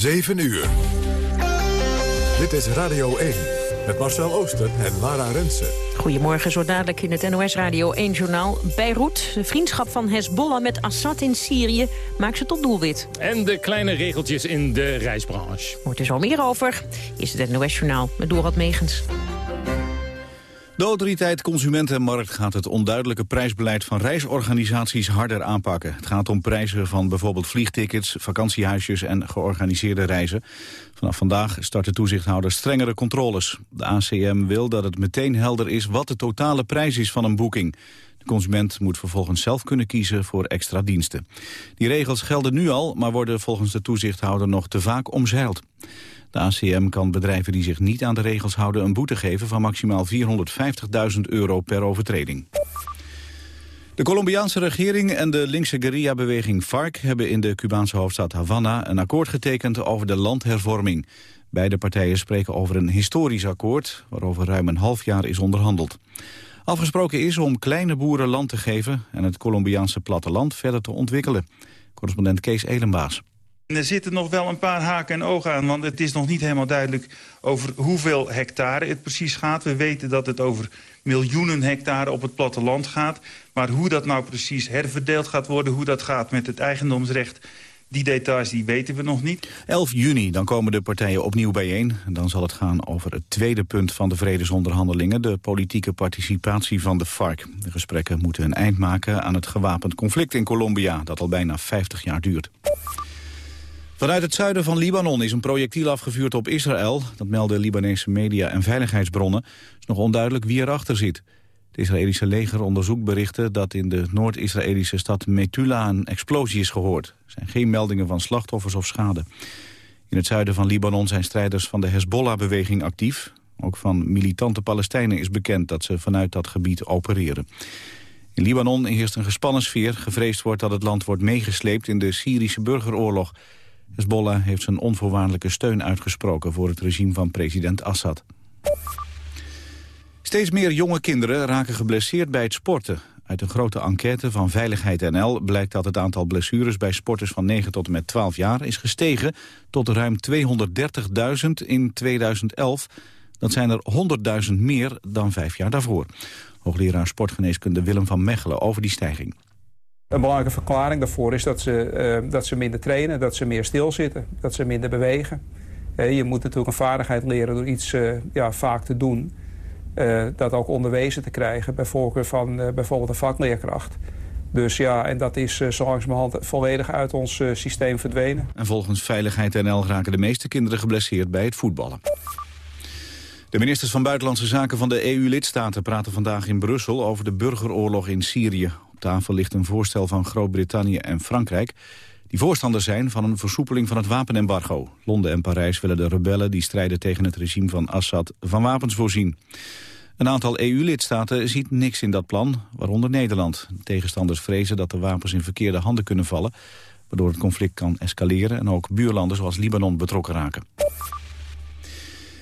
7 uur. Dit is Radio 1 met Marcel Ooster en Lara Rensen. Goedemorgen, zo dadelijk in het NOS Radio 1-journaal. Beirut, de vriendschap van Hezbollah met Assad in Syrië... maakt ze tot doelwit. En de kleine regeltjes in de reisbranche. Hoort er zo meer over. Is het NOS-journaal met Dorad Megens. De autoriteit Consumentenmarkt gaat het onduidelijke prijsbeleid van reisorganisaties harder aanpakken. Het gaat om prijzen van bijvoorbeeld vliegtickets, vakantiehuisjes en georganiseerde reizen. Vanaf vandaag start de toezichthouder strengere controles. De ACM wil dat het meteen helder is wat de totale prijs is van een boeking. De consument moet vervolgens zelf kunnen kiezen voor extra diensten. Die regels gelden nu al, maar worden volgens de toezichthouder nog te vaak omzeild. De ACM kan bedrijven die zich niet aan de regels houden een boete geven van maximaal 450.000 euro per overtreding. De Colombiaanse regering en de linkse guerrilla-beweging FARC hebben in de Cubaanse hoofdstad Havana een akkoord getekend over de landhervorming. Beide partijen spreken over een historisch akkoord waarover ruim een half jaar is onderhandeld. Afgesproken is om kleine boeren land te geven en het Colombiaanse platteland verder te ontwikkelen. Correspondent Kees Elenbaas. Er zitten nog wel een paar haken en ogen aan, want het is nog niet helemaal duidelijk over hoeveel hectare het precies gaat. We weten dat het over miljoenen hectare op het platteland gaat. Maar hoe dat nou precies herverdeeld gaat worden, hoe dat gaat met het eigendomsrecht... Die details die weten we nog niet. 11 juni, dan komen de partijen opnieuw bijeen. Dan zal het gaan over het tweede punt van de vredesonderhandelingen... de politieke participatie van de FARC. De gesprekken moeten een eind maken aan het gewapend conflict in Colombia... dat al bijna 50 jaar duurt. Vanuit het zuiden van Libanon is een projectiel afgevuurd op Israël. Dat melden Libanese media en veiligheidsbronnen. Het is nog onduidelijk wie erachter zit. Het Israëlische leger onderzoekt berichten dat in de Noord-Israëlische stad Metula een explosie is gehoord. Er zijn geen meldingen van slachtoffers of schade. In het zuiden van Libanon zijn strijders van de Hezbollah-beweging actief. Ook van militante Palestijnen is bekend dat ze vanuit dat gebied opereren. In Libanon heerst een gespannen sfeer. Gevreesd wordt dat het land wordt meegesleept in de Syrische burgeroorlog. Hezbollah heeft zijn onvoorwaardelijke steun uitgesproken voor het regime van president Assad. Steeds meer jonge kinderen raken geblesseerd bij het sporten. Uit een grote enquête van Veiligheid NL blijkt dat het aantal blessures bij sporters van 9 tot en met 12 jaar is gestegen tot ruim 230.000 in 2011. Dat zijn er 100.000 meer dan vijf jaar daarvoor. Hoogleraar sportgeneeskunde Willem van Mechelen over die stijging. Een belangrijke verklaring daarvoor is dat ze, uh, dat ze minder trainen, dat ze meer stilzitten, dat ze minder bewegen. Uh, je moet natuurlijk een vaardigheid leren door iets uh, ja, vaak te doen. dat ook onderwezen te krijgen, bij voorkeur van bijvoorbeeld een vakleerkracht. Dus ja, en dat is zo langzamerhand volledig uit ons systeem verdwenen. En volgens Veiligheid NL raken de meeste kinderen geblesseerd bij het voetballen. De ministers van Buitenlandse Zaken van de EU-lidstaten praten vandaag in Brussel over de burgeroorlog in Syrië tafel ligt een voorstel van Groot-Brittannië en Frankrijk... die voorstander zijn van een versoepeling van het wapenembargo. Londen en Parijs willen de rebellen die strijden tegen het regime van Assad van wapens voorzien. Een aantal EU-lidstaten ziet niks in dat plan, waaronder Nederland. Tegenstanders vrezen dat de wapens in verkeerde handen kunnen vallen... waardoor het conflict kan escaleren en ook buurlanden zoals Libanon betrokken raken.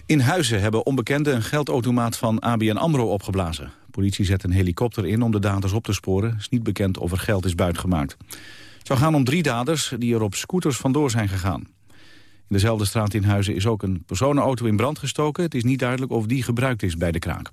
In Huizen hebben onbekenden een geldautomaat van ABN AMRO opgeblazen politie zet een helikopter in om de daders op te sporen. Is niet bekend of er geld is buitgemaakt. Het zou gaan om drie daders die er op scooters vandoor zijn gegaan. In dezelfde straat in Huizen is ook een personenauto in brand gestoken. Het is niet duidelijk of die gebruikt is bij de kraak.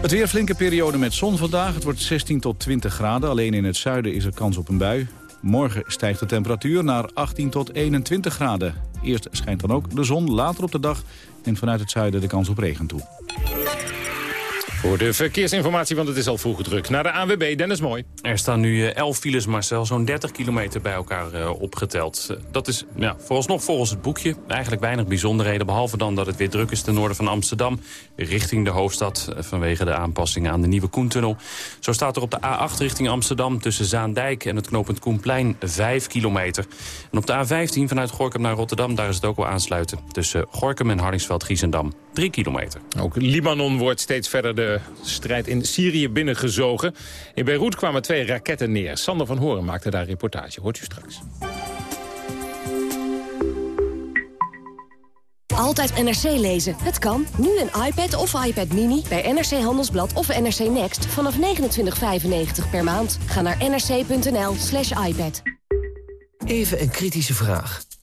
Het weer flinke periode met zon vandaag. Het wordt 16 tot 20 graden. Alleen in het zuiden is er kans op een bui. Morgen stijgt de temperatuur naar 18 tot 21 graden. Eerst schijnt dan ook de zon, later op de dag neemt vanuit het zuiden de kans op regen toe. Voor de verkeersinformatie, want het is al vroeg druk. Naar de ANWB, Dennis Mooi. Er staan nu 11 eh, files, Marcel, zo'n 30 kilometer bij elkaar uh, opgeteld. Dat is ja, vooralsnog volgens het boekje eigenlijk weinig bijzonderheden... behalve dan dat het weer druk is ten noorden van Amsterdam... richting de hoofdstad vanwege de aanpassingen aan de Nieuwe Koentunnel. Zo staat er op de A8 richting Amsterdam tussen Zaandijk en het knooppunt Koenplein 5 kilometer. En op de A15 vanuit Gorkum naar Rotterdam, daar is het ook wel aansluiten... tussen Gorkum en Hardingsveld-Giezendam 3 kilometer. Ook Libanon wordt steeds verder de strijd in Syrië binnengezogen. In Beirut kwamen twee raketten neer. Sander van Horen maakte daar reportage. Hoort u straks. Altijd NRC lezen. Het kan. Nu een iPad of iPad Mini bij NRC Handelsblad of NRC Next vanaf 29,95 per maand. Ga naar nrc.nl slash iPad. Even een kritische vraag.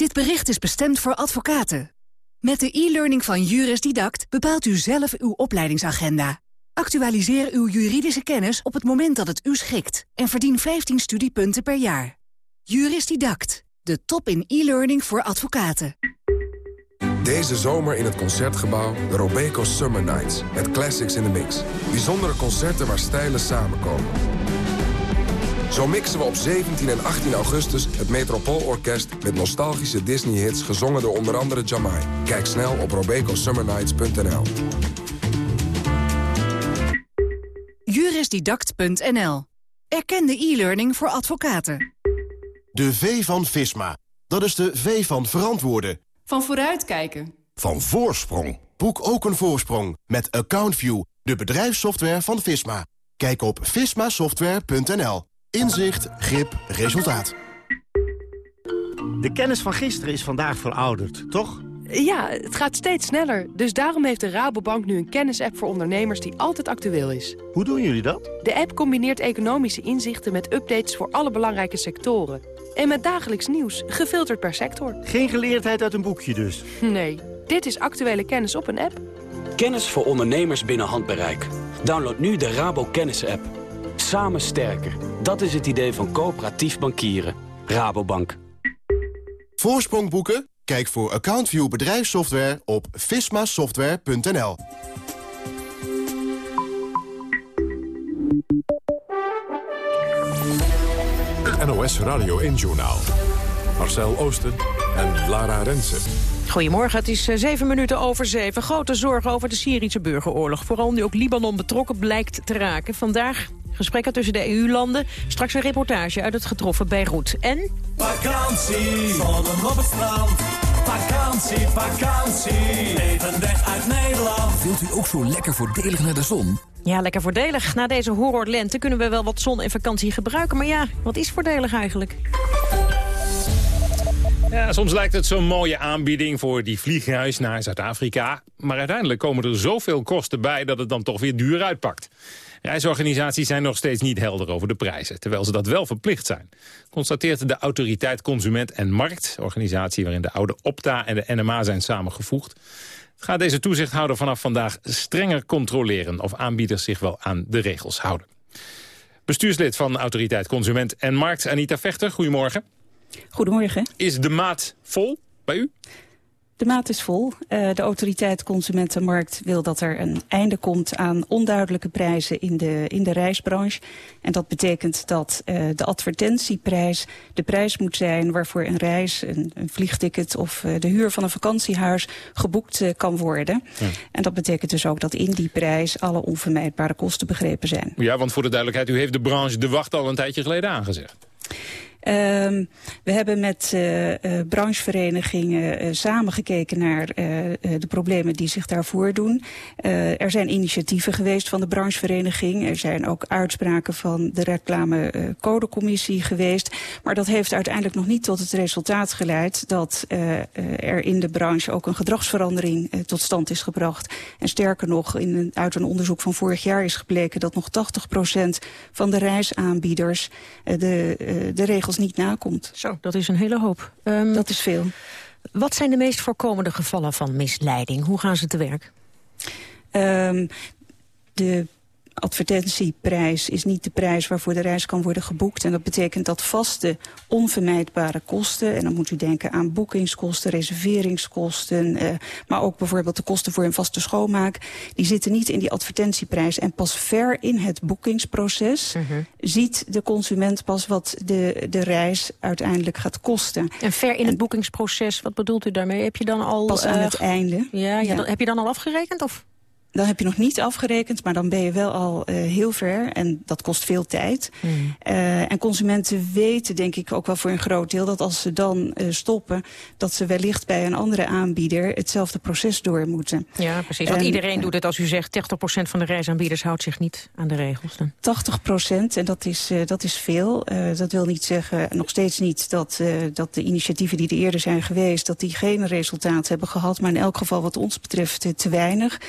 Dit bericht is bestemd voor advocaten. Met de e-learning van Juris Didact bepaalt u zelf uw opleidingsagenda. Actualiseer uw juridische kennis op het moment dat het u schikt... en verdien 15 studiepunten per jaar. Juris Didact, de top in e-learning voor advocaten. Deze zomer in het Concertgebouw de Robeco Summer Nights. Met classics in the mix. Bijzondere concerten waar stijlen samenkomen. Zo mixen we op 17 en 18 augustus het Metropoolorkest... met nostalgische Disney-hits gezongen door onder andere Jamai. Kijk snel op robecosummernights.nl. Jurisdidact.nl. Erkende e-learning voor advocaten. De V van Visma. Dat is de V van verantwoorden. Van vooruitkijken. Van voorsprong. Boek ook een voorsprong met AccountView, de bedrijfssoftware van Visma. Kijk op vismasoftware.nl. Inzicht, grip, resultaat. De kennis van gisteren is vandaag verouderd, toch? Ja, het gaat steeds sneller. Dus daarom heeft de Rabobank nu een kennisapp voor ondernemers die altijd actueel is. Hoe doen jullie dat? De app combineert economische inzichten met updates voor alle belangrijke sectoren. En met dagelijks nieuws, gefilterd per sector. Geen geleerdheid uit een boekje dus? Nee, dit is actuele kennis op een app. Kennis voor ondernemers binnen handbereik. Download nu de Rabo Kennis app. Samen sterker. Dat is het idee van coöperatief bankieren. Rabobank. Voorsprong boeken? Kijk voor AccountView bedrijfssoftware op vismasoftware.nl. NOS Radio 1-journaal. Marcel Oosten en Lara Rensen. Goedemorgen, het is eh, zeven minuten over zeven. Grote zorgen over de Syrische burgeroorlog. Vooral nu ook Libanon betrokken blijkt te raken. Vandaag gesprekken tussen de EU-landen. Straks een reportage uit het getroffen Beirut. En... Vakantie, zonnen op het strand. Vakantie, vakantie, even weg uit Nederland. Wilt u ook zo lekker voordelig naar de zon? Ja, lekker voordelig. Na deze horrorlente kunnen we wel wat zon en vakantie gebruiken. Maar ja, wat is voordelig eigenlijk? Ja, soms lijkt het zo'n mooie aanbieding voor die vliegreis naar Zuid-Afrika. Maar uiteindelijk komen er zoveel kosten bij dat het dan toch weer duur uitpakt. Reisorganisaties zijn nog steeds niet helder over de prijzen, terwijl ze dat wel verplicht zijn. Constateert de autoriteit Consument en Markt, organisatie waarin de oude Opta en de NMA zijn samengevoegd. Gaat deze toezichthouder vanaf vandaag strenger controleren of aanbieders zich wel aan de regels houden. Bestuurslid van autoriteit Consument en Markt, Anita Vechter, goedemorgen. Goedemorgen. Is de maat vol bij u? De maat is vol. Uh, de autoriteit Consumentenmarkt wil dat er een einde komt aan onduidelijke prijzen in de, in de reisbranche. En dat betekent dat uh, de advertentieprijs de prijs moet zijn waarvoor een reis, een, een vliegticket of uh, de huur van een vakantiehuis geboekt kan worden. Ja. En dat betekent dus ook dat in die prijs alle onvermijdbare kosten begrepen zijn. Ja, want voor de duidelijkheid, u heeft de branche de wacht al een tijdje geleden aangezegd. Um, we hebben met uh, brancheverenigingen uh, samen gekeken naar de problemen die zich daar voordoen. er zijn initiatieven geweest van de branchevereniging. Er zijn ook uitspraken van de reclamecodecommissie geweest. Maar dat heeft uiteindelijk nog niet tot het resultaat geleid... dat er in de branche ook een gedragsverandering tot stand is gebracht. En sterker nog, in een, uit een onderzoek van vorig jaar is gebleken... dat nog 80% van de reisaanbieders de, de regels niet nakomt. Zo, dat is een hele hoop. Um, dat is veel. Wat zijn de meest voorkomende gevallen van misleiding? Hoe gaan ze te werk? Um, de advertentieprijs is niet de prijs waarvoor de reis kan worden geboekt. En dat betekent dat vaste, onvermijdbare kosten... en dan moet u denken aan boekingskosten, reserveringskosten... Eh, maar ook bijvoorbeeld de kosten voor een vaste schoonmaak... die zitten niet in die advertentieprijs. En pas ver in het boekingsproces uh -huh. ziet de consument pas wat de, de reis uiteindelijk gaat kosten. En ver in en, het boekingsproces, wat bedoelt u daarmee? Heb je dan al... Pas aan uh, het einde. Ja, ja, ja. heb je dan al afgerekend of... Dan heb je nog niet afgerekend, maar dan ben je wel al uh, heel ver. En dat kost veel tijd. Mm. Uh, en consumenten weten denk ik ook wel voor een groot deel... dat als ze dan uh, stoppen, dat ze wellicht bij een andere aanbieder... hetzelfde proces door moeten. Ja, precies. Want en, iedereen doet het als u zegt... 80% van de reisaanbieders houdt zich niet aan de regels. Dan. 80% en dat is, dat is veel. dat wil niet zeggen, nog steeds niet... Dat, dat de initiatieven die er eerder zijn geweest... dat die geen resultaat hebben gehad. Maar in elk geval wat ons betreft te weinig.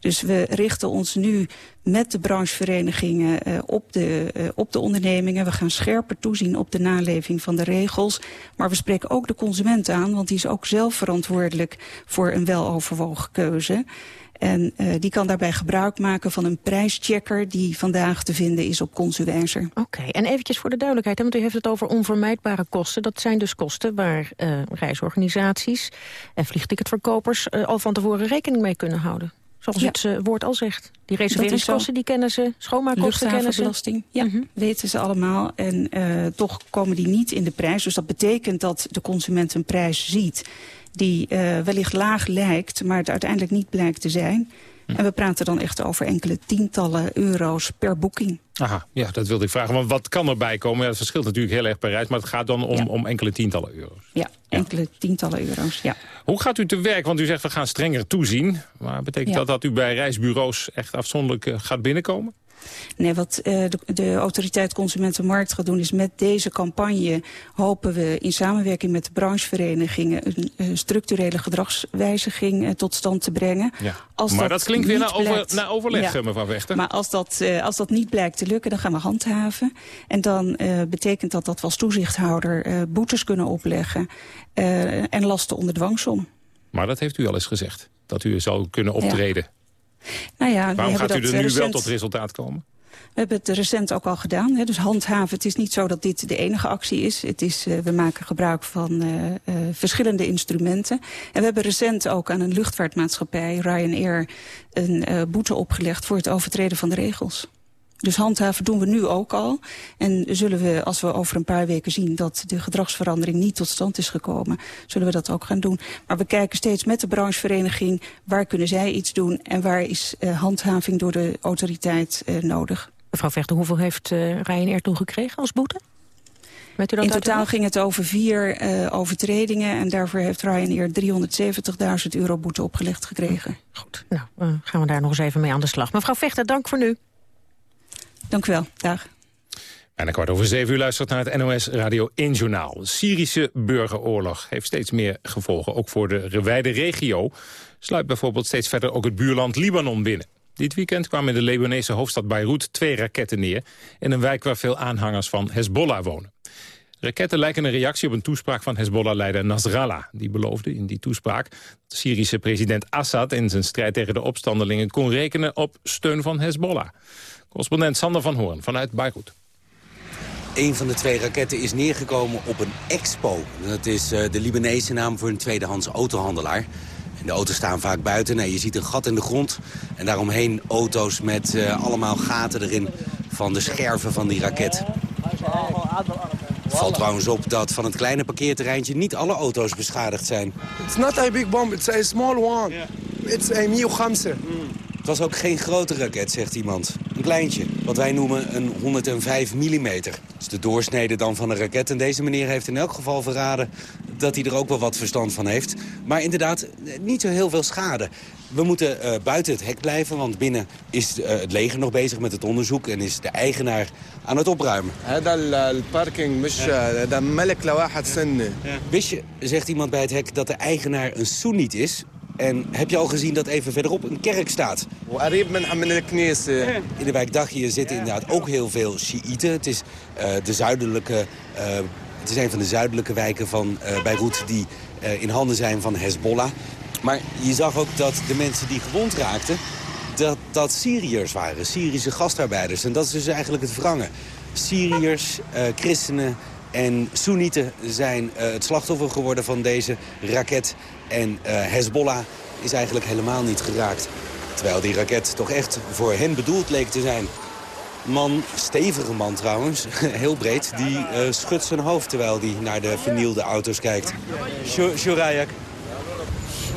Dus we richten ons nu met de brancheverenigingen uh, op, de, uh, op de ondernemingen. We gaan scherper toezien op de naleving van de regels. Maar we spreken ook de consument aan, want die is ook zelf verantwoordelijk voor een weloverwogen keuze. En uh, die kan daarbij gebruik maken van een prijschecker... die vandaag te vinden is op Consuwijzer. Oké, en eventjes voor de duidelijkheid, hè, want u heeft het over onvermijdbare kosten. Dat zijn dus kosten waar reisorganisaties en vliegticketverkopers... Al van tevoren rekening mee kunnen houden. Zoals ja. het uh, woord al zegt. Die reserveringskosten, die kennen ze. Schoonmaakkosten kennen ze. belasting, ja, mm -hmm. weten ze allemaal. En uh, toch komen die niet in de prijs. Dus dat betekent dat de consument een prijs ziet... die uh, wellicht laag lijkt, maar het uiteindelijk niet blijkt te zijn... En we praten dan echt over enkele tientallen euro's per boeking. Aha, ja, dat wilde ik vragen. Want wat kan erbij komen? Ja, het verschilt natuurlijk heel erg per reis, maar het gaat dan om, ja. om enkele tientallen euro's. Ja, enkele tientallen euro's, ja. Hoe gaat u te werk? Want u zegt we gaan strenger toezien. Maar betekent dat dat u bij reisbureaus echt afzonderlijk uh, gaat binnenkomen? Nee, wat uh, de, de, autoriteit Consumentenmarkt gaat doen is met deze campagne hopen we in samenwerking met de brancheverenigingen een structurele gedragswijziging uh, tot stand te brengen. Ja. Als maar dat, dat klinkt weer naar, over, naar overleg, ja. mevrouw Wechter. Maar als dat, als dat niet blijkt te lukken, dan gaan we handhaven. En dan betekent dat dat we als toezichthouder boetes kunnen opleggen en lasten onder dwangsom. Maar dat heeft u al eens gezegd, dat u zou kunnen optreden. Ja. Nou ja, Waarom gaat u er nu recent... wel tot resultaat komen? We hebben het recent ook al gedaan. Hè. Dus handhaven, het is niet zo dat dit de enige actie is. Het is uh, we maken gebruik van uh, uh, verschillende instrumenten. En we hebben recent ook aan een luchtvaartmaatschappij, Ryanair... een boete opgelegd voor het overtreden van de regels. Dus handhaven doen we nu ook al. En zullen we, als we over een paar weken zien dat de gedragsverandering niet tot stand is gekomen, zullen we dat ook gaan doen. Maar we kijken steeds met de branchevereniging waar kunnen zij iets doen en waar is uh, handhaving door de autoriteit uh, nodig. Mevrouw Vechter, hoeveel heeft uh, Ryanair toen gekregen als boete? In totaal ging het over vier uh, overtredingen en daarvoor heeft Ryanair 370.000 euro boete opgelegd gekregen. Goed, nou uh, gaan we daar nog eens even mee aan de slag. Mevrouw Vechter, dank voor nu. Dank u wel. Dag. En kwart over zeven uur luistert naar het NOS Radio 1 Journaal. De Syrische burgeroorlog heeft steeds meer gevolgen, ook voor de wijde regio. Sluit bijvoorbeeld steeds verder ook het buurland Libanon binnen. Dit weekend kwamen in de Libanese hoofdstad Beirut twee raketten neer... in een wijk waar veel aanhangers van Hezbollah wonen. Raketten lijken een reactie op een toespraak van Hezbollah-leider Nasrallah. Die beloofde in die toespraak dat de Syrische president Assad... in zijn strijd tegen de opstandelingen kon rekenen op steun van Hezbollah. Correspondent Sander van Hoorn vanuit Beirut. Een van de twee raketten is neergekomen op een expo. Dat is uh, de Libanese naam voor een tweedehands autohandelaar. En de auto's staan vaak buiten. Nee, je ziet een gat in de grond. En daaromheen auto's met uh, allemaal gaten erin van de scherven van die raket. Het valt trouwens op dat van het kleine parkeerterreintje niet alle auto's beschadigd zijn. It's not a big bomb, it's a small one. It's a Mio 5. Het was ook geen grote raket, zegt iemand. Een kleintje, wat wij noemen een 105 mm. Dat is de doorsnede dan van een raket. En deze meneer heeft in elk geval verraden dat hij er ook wel wat verstand van heeft. Maar inderdaad, niet zo heel veel schade. We moeten uh, buiten het hek blijven, want binnen is uh, het leger nog bezig met het onderzoek... en is de eigenaar aan het opruimen. Wist je, zegt iemand bij het hek, dat de eigenaar een Soeniet is... En heb je al gezien dat even verderop een kerk staat? In de wijk Dagië zitten inderdaad ook heel veel Shiiten. Het is, uh, de zuidelijke, het is een van de zuidelijke wijken van Beirut die in handen zijn van Hezbollah. Maar je zag ook dat de mensen die gewond raakten, dat dat Syriërs waren. Syrische gastarbeiders. En dat is dus eigenlijk het wrangen. Syriërs, christenen en Soenieten zijn het slachtoffer geworden van deze raket. En uh, Hezbollah is eigenlijk helemaal niet geraakt. Terwijl die raket toch echt voor hen bedoeld leek te zijn. Man, stevige man trouwens, heel breed, die uh, schudt zijn hoofd terwijl hij naar de vernielde auto's kijkt. شو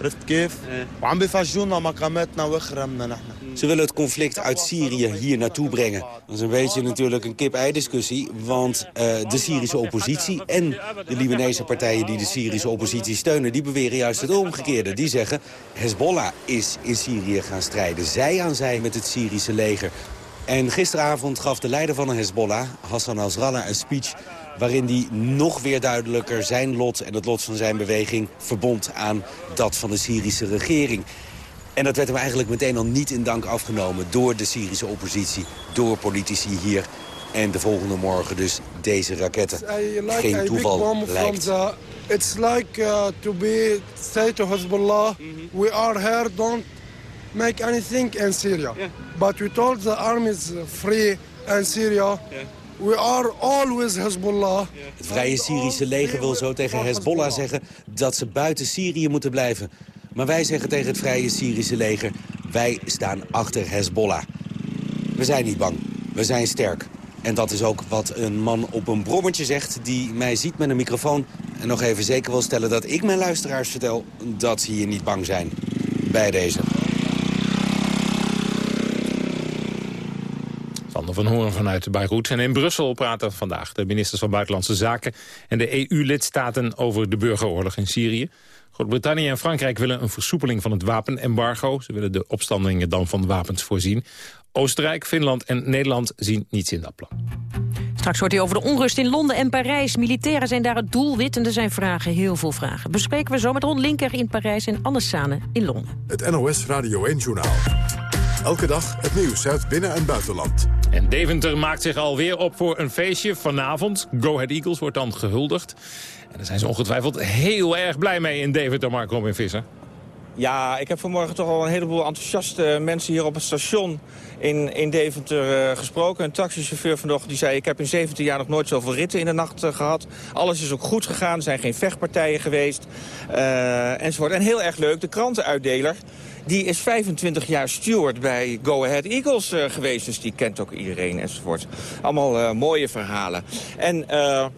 عرفت كيف؟ وعم بيفجرونا مقاماتنا واخرمنا نحن Ze willen het conflict uit Syrië hier naartoe brengen. Dat is een beetje natuurlijk een kip-ei-discussie. Want eh, de Syrische oppositie en de Libanese partijen die de Syrische oppositie steunen... die beweren juist het omgekeerde. Die zeggen, Hezbollah is in Syrië gaan strijden. Zij aan zij met het Syrische leger. En gisteravond gaf de leider van de Hezbollah, Hassan Nasrallah, een speech waarin hij nog weer duidelijker zijn lot en het lot van zijn beweging verbond aan dat van de Syrische regering. En dat werd hem eigenlijk meteen al niet in dank afgenomen door de Syrische oppositie, door politici hier. En de volgende morgen dus deze raketten. Geen toeval lijkt. it's like uh, to be say to Hezbollah we are here don't make anything in Syria but we told the armies free in Syria we are always Hezbollah Het Vrije Syrische leger wil zo tegen Hezbollah zeggen dat ze buiten Syrië moeten blijven. Maar wij zeggen tegen het Vrije Syrische leger, wij staan achter Hezbollah. We zijn niet bang, we zijn sterk. En dat is ook wat een man op een brommertje zegt die mij ziet met een microfoon... en nog even zeker wil stellen dat ik mijn luisteraars vertel dat ze hier niet bang zijn. Bij deze. Van Hoorn vanuit Beirut. En in Brussel praten vandaag de ministers van Buitenlandse Zaken... en de EU-lidstaten over de burgeroorlog in Syrië. Groot-Brittannië en Frankrijk willen een versoepeling van het wapenembargo. Ze willen de opstandelingen dan van wapens voorzien. Oostenrijk, Finland en Nederland zien niets in dat plan. Straks hoort hij over de onrust in Londen en Parijs. Militairen zijn daar het doelwit en er zijn vragen, heel veel vragen. Bespreken we zo met Ron Linker in Parijs en Anne Sane in Londen. Het NOS Radio 1-journaal. Elke dag het nieuws uit binnen- en buitenland. En Deventer maakt zich alweer op voor een feestje vanavond. Go Ahead Eagles wordt dan gehuldigd. En daar zijn ze ongetwijfeld heel erg blij mee in Deventer, Mark Robin Visser. Ja, ik heb vanmorgen toch al een heleboel enthousiaste mensen hier op het station in, in Deventer uh, gesproken. Een taxichauffeur vanochtend die zei... ik heb in 17 jaar nog nooit zoveel ritten in de nacht uh, gehad. Alles is ook goed gegaan, er zijn geen vechtpartijen geweest, uh, enzovoort. En heel erg leuk, de krantenuitdeler... die is 25 jaar steward bij Go Ahead Eagles geweest. Dus die kent ook iedereen, enzovoort. Allemaal mooie verhalen. En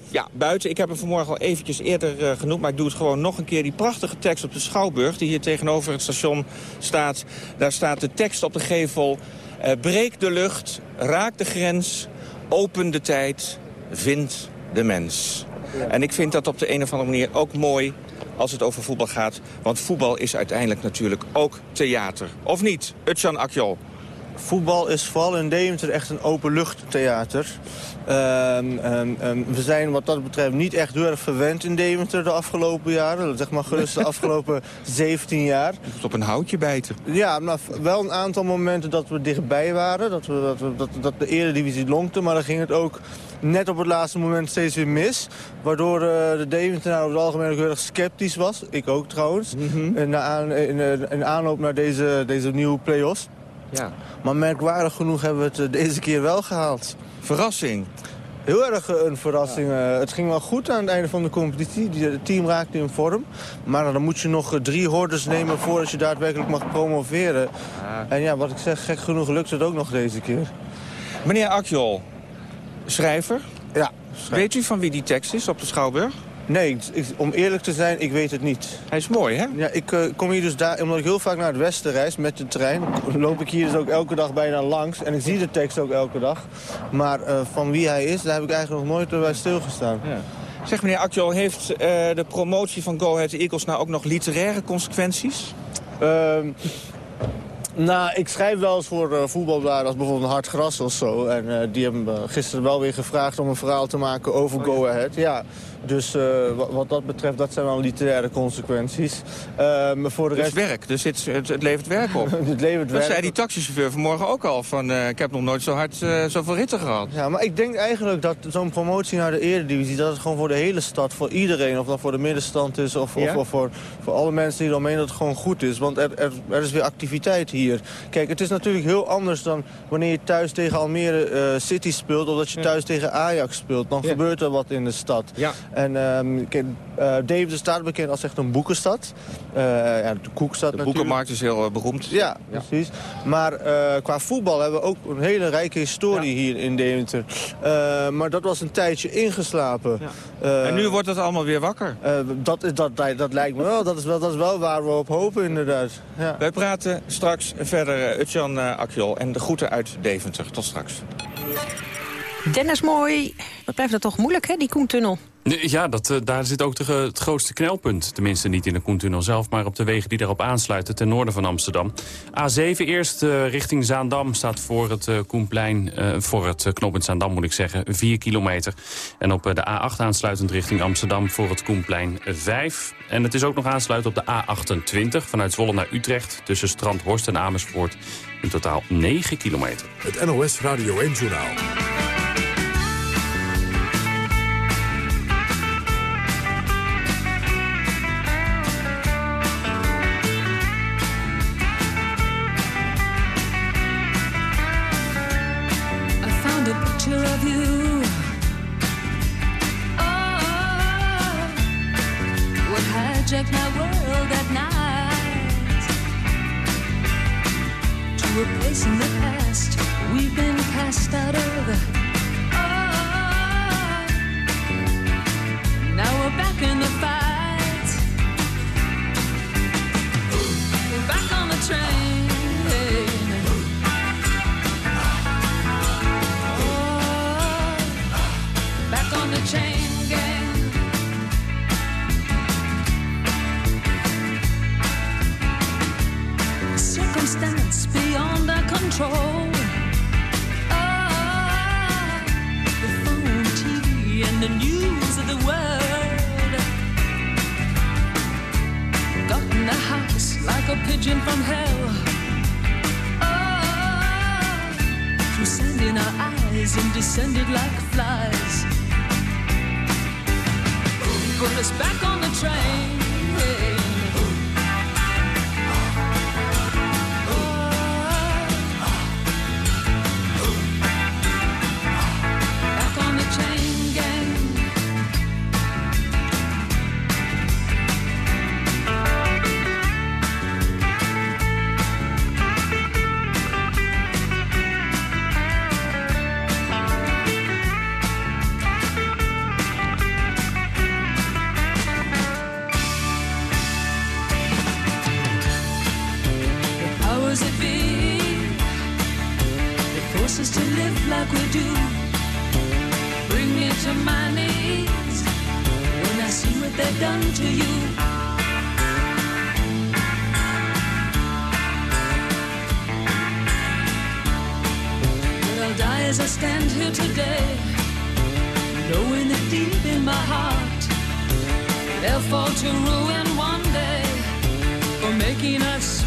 ja, buiten, ik heb hem vanmorgen al eventjes eerder genoemd... maar ik doe het gewoon nog een keer. Die prachtige tekst op de Schouwburg, die hier tegenover het station staat. Daar staat de tekst op de gevel... Breek de lucht, raak de grens, open de tijd, vind de mens. En ik vind dat op de een of andere manier ook mooi als het over voetbal gaat. Want voetbal is uiteindelijk natuurlijk ook theater. Of niet, Utjan Akjol? Voetbal is vooral in Deventer echt een openluchttheater. Um, um, um, we zijn wat dat betreft niet echt heel erg verwend in Deventer de afgelopen jaren. Zeg maar gerust de afgelopen 17 jaar. Je moet op een houtje bijten. Ja, maar wel een aantal momenten dat we dichtbij waren. Dat, we, dat, we, dat, dat de eredivisie lonkte. Maar dan ging het ook net op het laatste moment steeds weer mis. Waardoor uh, de Deventenaar over het algemeen ook heel erg sceptisch was. Ik ook trouwens. Mm -hmm. in, aan, in, in aanloop naar deze, deze nieuwe play-offs. Ja. Maar merkwaardig genoeg hebben we het deze keer wel gehaald. Verrassing. Heel erg een verrassing. Ja. Het ging wel goed aan het einde van de competitie. Het team raakte in vorm. Maar dan moet je nog drie hordes nemen voordat je daadwerkelijk mag promoveren. Ja. En ja, wat ik zeg, gek genoeg lukt het ook nog deze keer. Meneer Akjol, schrijver? Ja. Schrijver. Weet u van wie die tekst is op de Schouwburg? Nee, ik, om eerlijk te zijn, ik weet het niet. Hij is mooi, hè? Ja, ik uh, kom hier dus daar, omdat ik heel vaak naar het westen reis met de trein. loop ik hier dus ook elke dag bijna langs. En ik zie de tekst ook elke dag. Maar uh, van wie hij is, daar heb ik eigenlijk nog nooit bij stilgestaan. Ja. Zeg meneer Akjol, heeft uh, de promotie van Go Ahead Eagles nou ook nog literaire consequenties? Ehm, nou, ik schrijf wel eens voor uh, voetbalbladen als bijvoorbeeld Hard Gras of zo. En uh, die hebben me gisteren wel weer gevraagd om een verhaal te maken over oh. Go Ahead. Ja, dus uh, wat, wat, dat betreft, dat zijn wel literaire consequenties. maar voor de dus rest... werk, dus het, het, het levert werk op. het levert dat werk zei die taxichauffeur vanmorgen ook al. Van, ik heb nog nooit zo hard zoveel ritten gehad. Ja, maar ik denk eigenlijk dat zo'n promotie naar de eredivisie... dat het gewoon voor de hele stad, voor iedereen... of dat voor de middenstand is of, ja? of, of voor, voor alle mensen die eromheen... dat het gewoon goed is. Want er, er, er is weer activiteit hier. Kijk, het is natuurlijk heel anders dan wanneer je thuis tegen Almere eh, City speelt... of dat je thuis tegen Ajax speelt. Dan gebeurt er wat in de stad. Ja. En ehm, eh, Deventer staat bekend als echt een boekenstad. Eh, ja, de Koekstad De boekenmarkt is heel eh, beroemd. Ja, precies. Maar qua voetbal hebben we ook een hele rijke historie hier in Deventer. Maar dat was een tijdje ingeslapen. Eh, En nu wordt het allemaal weer wakker. dat, is, dat, dat lijkt me wel. Dat is wel, dat is wel waar we op hopen, inderdaad. Ja. Wij praten straks verder, Utjan Akjol. En de groeten uit Deventer. Tot straks. Dennis Mooi, wat blijft dat toch moeilijk, hè, die Koentunnel? Ja, dat, eh, daar zit ook de, het grootste knelpunt. Tenminste niet in de Koentunnel zelf, maar op de wegen die daarop aansluiten... ten noorden van Amsterdam. A7 eerst eh, richting Zaandam staat voor het eh, Koenplein... voor het uh, knooppunt Zaandam moet ik zeggen, 4 kilometer. En op de A8 aansluitend richting Amsterdam voor het Koenplein 5. En het is ook nog aansluiten op de A28 vanuit Zwolle naar Utrecht... tussen Strandhorst en Amersfoort. In totaal 9 kilometer. Het NOS Radio 1-journaal. I Powers that be, they force us to live like we do. Bring me to my knees when I see what they've done to you. But I'll die as I stand here today, knowing that deep in my heart they'll fall to ruin one day for making us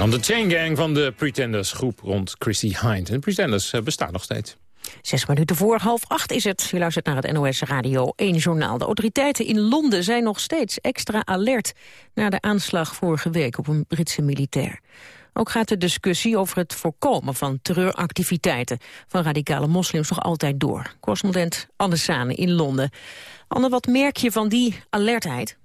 Aan de Chain Gang van de Pretenders groep rond Chrissy Hind. En de Pretenders eh, bestaan nog steeds. Zes minuten voor half acht is het. U luistert naar het NOS Radio 1 Journaal. De autoriteiten in Londen zijn nog steeds extra alert... na de aanslag vorige week op een Britse militair. Ook gaat de discussie over het voorkomen van terreuractiviteiten van radicale moslims nog altijd door. Correspondent Anne Sane in Londen. Anne, wat merk je van die alertheid?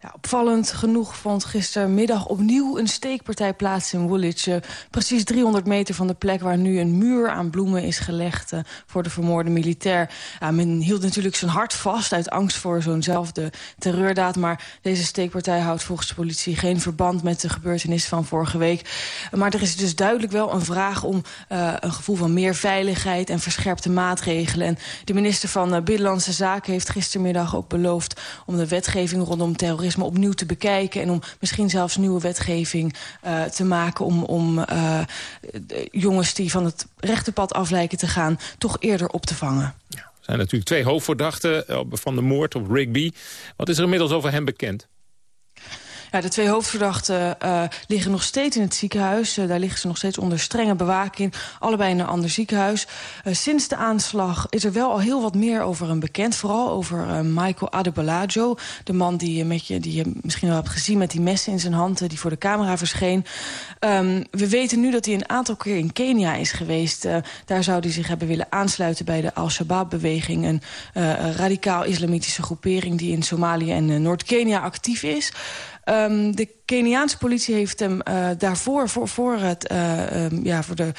Ja, opvallend genoeg vond gistermiddag opnieuw een steekpartij plaats in Woolwich. Uh, precies 300 meter van de plek waar nu een muur aan bloemen is gelegd uh, voor de vermoorde militair. Ja, men hield natuurlijk zijn hart vast uit angst voor zo'nzelfde terreurdaad. Maar deze steekpartij houdt volgens de politie geen verband met de gebeurtenissen van vorige week. Maar er is dus duidelijk wel een vraag om uh, een gevoel van meer veiligheid en verscherpte maatregelen. En de minister van Binnenlandse Zaken heeft gistermiddag ook beloofd om de wetgeving rondom terrorisme opnieuw te bekijken... en om misschien zelfs nieuwe wetgeving uh, te maken... om, om uh, jongens die van het rechte pad af lijken te gaan... toch eerder op te vangen. Ja, er zijn natuurlijk twee hoofdverdachten van de moord op Rigby. Wat is er inmiddels over hem bekend? Ja, de twee hoofdverdachten uh, liggen nog steeds in het ziekenhuis. Uh, daar liggen ze nog steeds onder strenge bewaking. Allebei in een ander ziekenhuis. Uh, sinds de aanslag is er wel al heel wat meer over hem bekend. Vooral over Michael Adebalajo. De man die, met je, die misschien wel hebt gezien met die messen in zijn hand... die voor de camera verscheen. Um, we weten nu dat hij een aantal keer in Kenia is geweest. daar zou hij zich hebben willen aansluiten bij de Al-Shabaab-beweging. Een radicaal-islamitische groepering die in Somalië en Noord-Kenia actief is... Um, de Keniaanse politie heeft hem uh, daarvoor, voor, voor, het, uh, um, ja, voor de...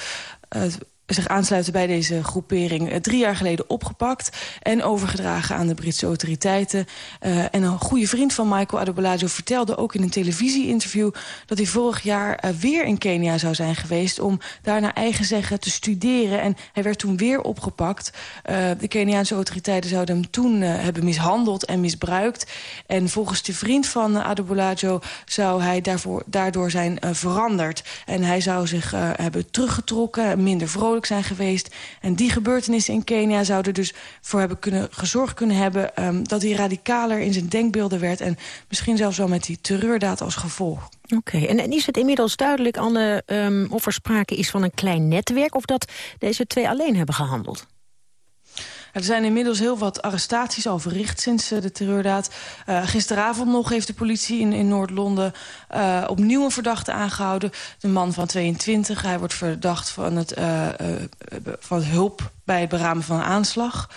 Zich aansluiten bij deze groepering uh, drie jaar geleden opgepakt... en overgedragen aan de Britse autoriteiten. Uh, en een goede vriend van Michael Adebolajo vertelde ook in een televisieinterview... dat hij vorig jaar uh, weer in Kenia zou zijn geweest... om daar naar eigen zeggen te studeren. En hij werd toen weer opgepakt. de Keniaanse autoriteiten zouden hem toen hebben mishandeld en misbruikt. En volgens de vriend van Adebolajo zou hij daarvoor, daardoor zijn veranderd. En hij zou zich hebben teruggetrokken, minder vrolijk zijn geweest. En die gebeurtenissen in Kenia zouden dus voor hebben kunnen, gezorgd kunnen hebben... Um, dat hij radicaler in zijn denkbeelden werd... en misschien zelfs wel met die terreurdaad als gevolg. Oké, en, is het inmiddels duidelijk, Anne, um, of er sprake is van een klein netwerk... of dat deze twee alleen hebben gehandeld? Er zijn inmiddels heel wat arrestaties al verricht sinds uh, de terreurdaad. Uh, gisteravond nog heeft de politie in, in Noord-Londen uh, opnieuw een verdachte aangehouden. De man van 22. Hij wordt verdacht van het, van hulp bij het beramen van een aanslag.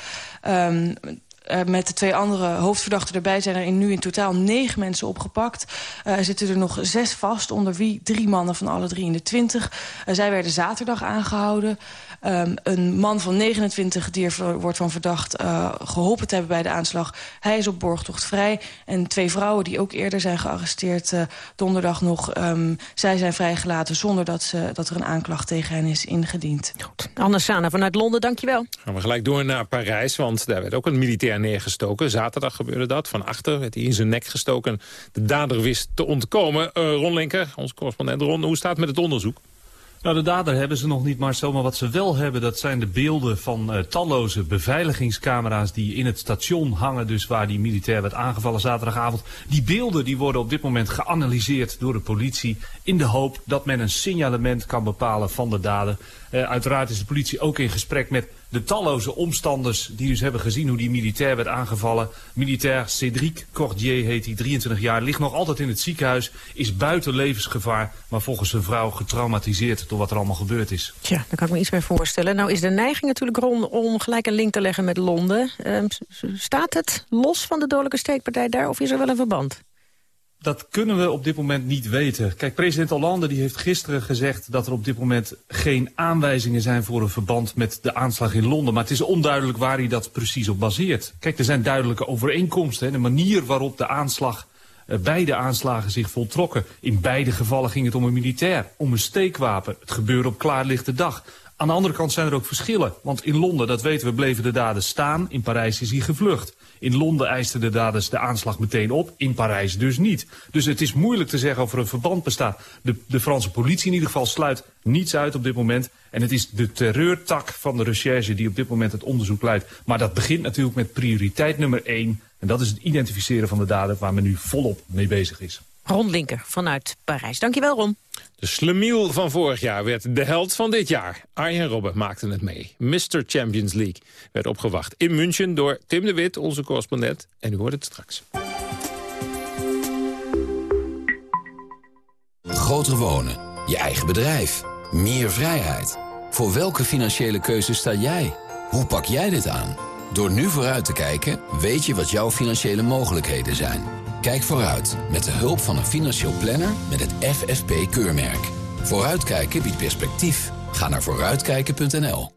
Uh, met de twee andere hoofdverdachten erbij zijn er in, nu in totaal negen mensen opgepakt. Er zitten er nog zes vast, onder wie drie mannen van alle drie in de twintig. Uh, zij werden zaterdag aangehouden. Um, een man van 29 die er wordt van verdacht uh, geholpen te hebben bij de aanslag. Hij is op borgtocht vrij. En twee vrouwen die ook eerder zijn gearresteerd uh, donderdag nog. Um, zij zijn vrijgelaten zonder dat, ze, dat er een aanklacht tegen hen is ingediend. Goed. Anne Sana vanuit Londen, dankjewel. Gaan we gelijk door naar Parijs, want daar werd ook een militair neergestoken. Zaterdag gebeurde dat. Van achter werd hij in zijn nek gestoken. De dader wist te ontkomen. Uh, Ron Linker, onze correspondent Ron, hoe staat het met het onderzoek? Nou, de dader hebben ze nog niet, Marcel. Maar wat ze wel hebben, dat zijn de beelden van uh, talloze beveiligingscamera's... die in het station hangen, dus waar die militair werd aangevallen zaterdagavond. Die beelden die worden op dit moment geanalyseerd door de politie... in de hoop dat men een signalement kan bepalen van de dader. Uh, uiteraard is de politie ook in gesprek met de talloze omstanders die dus hebben gezien hoe die militair werd aangevallen. Militair Cédric Cordier heet hij, 23 jaar, ligt nog altijd in het ziekenhuis, is buiten levensgevaar, maar volgens zijn vrouw getraumatiseerd door wat er allemaal gebeurd is. Tja, daar kan ik me iets bij voorstellen. Nou is de neiging natuurlijk rond om gelijk een link te leggen met Londen. Uh, staat het los van de dodelijke steekpartij daar of is er wel een verband? Dat kunnen we op dit moment niet weten. Kijk, president Hollande die heeft gisteren gezegd dat er op dit moment geen aanwijzingen zijn voor een verband met de aanslag in Londen. Maar het is onduidelijk waar hij dat precies op baseert. Kijk, er zijn duidelijke overeenkomsten. De manier waarop de aanslag, uh, beide aanslagen zich voltrokken. In beide gevallen ging het om een militair, om een steekwapen. Het gebeurde op klaarlichte dag. Aan de andere kant zijn er ook verschillen. Want in Londen, dat weten we, bleven de daden staan. In Parijs is hij gevlucht. In Londen eisten de daders de aanslag meteen op, in Parijs dus niet. Dus het is moeilijk te zeggen of er een verband bestaat. De, de Franse politie in ieder geval sluit niets uit op dit moment. En het is de terreurtak van de recherche die op dit moment het onderzoek leidt. Maar dat begint natuurlijk met prioriteit nummer één. En dat is het identificeren van de dader waar men nu volop mee bezig is. Ron Linker vanuit Parijs. Dankjewel, Ron. De slemiel van vorig jaar werd de held van dit jaar. Arjen Robben maakte het mee. Mr. Champions League werd opgewacht in München door Tim de Wit, onze correspondent. En u hoort het straks. groter wonen, je eigen bedrijf, meer vrijheid. Voor welke financiële keuze sta jij? Hoe pak jij dit aan? Door nu vooruit te kijken, weet je wat jouw financiële mogelijkheden zijn. Kijk vooruit met de hulp van een financieel planner met het FFP-keurmerk. Vooruitkijken biedt perspectief. Ga naar vooruitkijken.nl.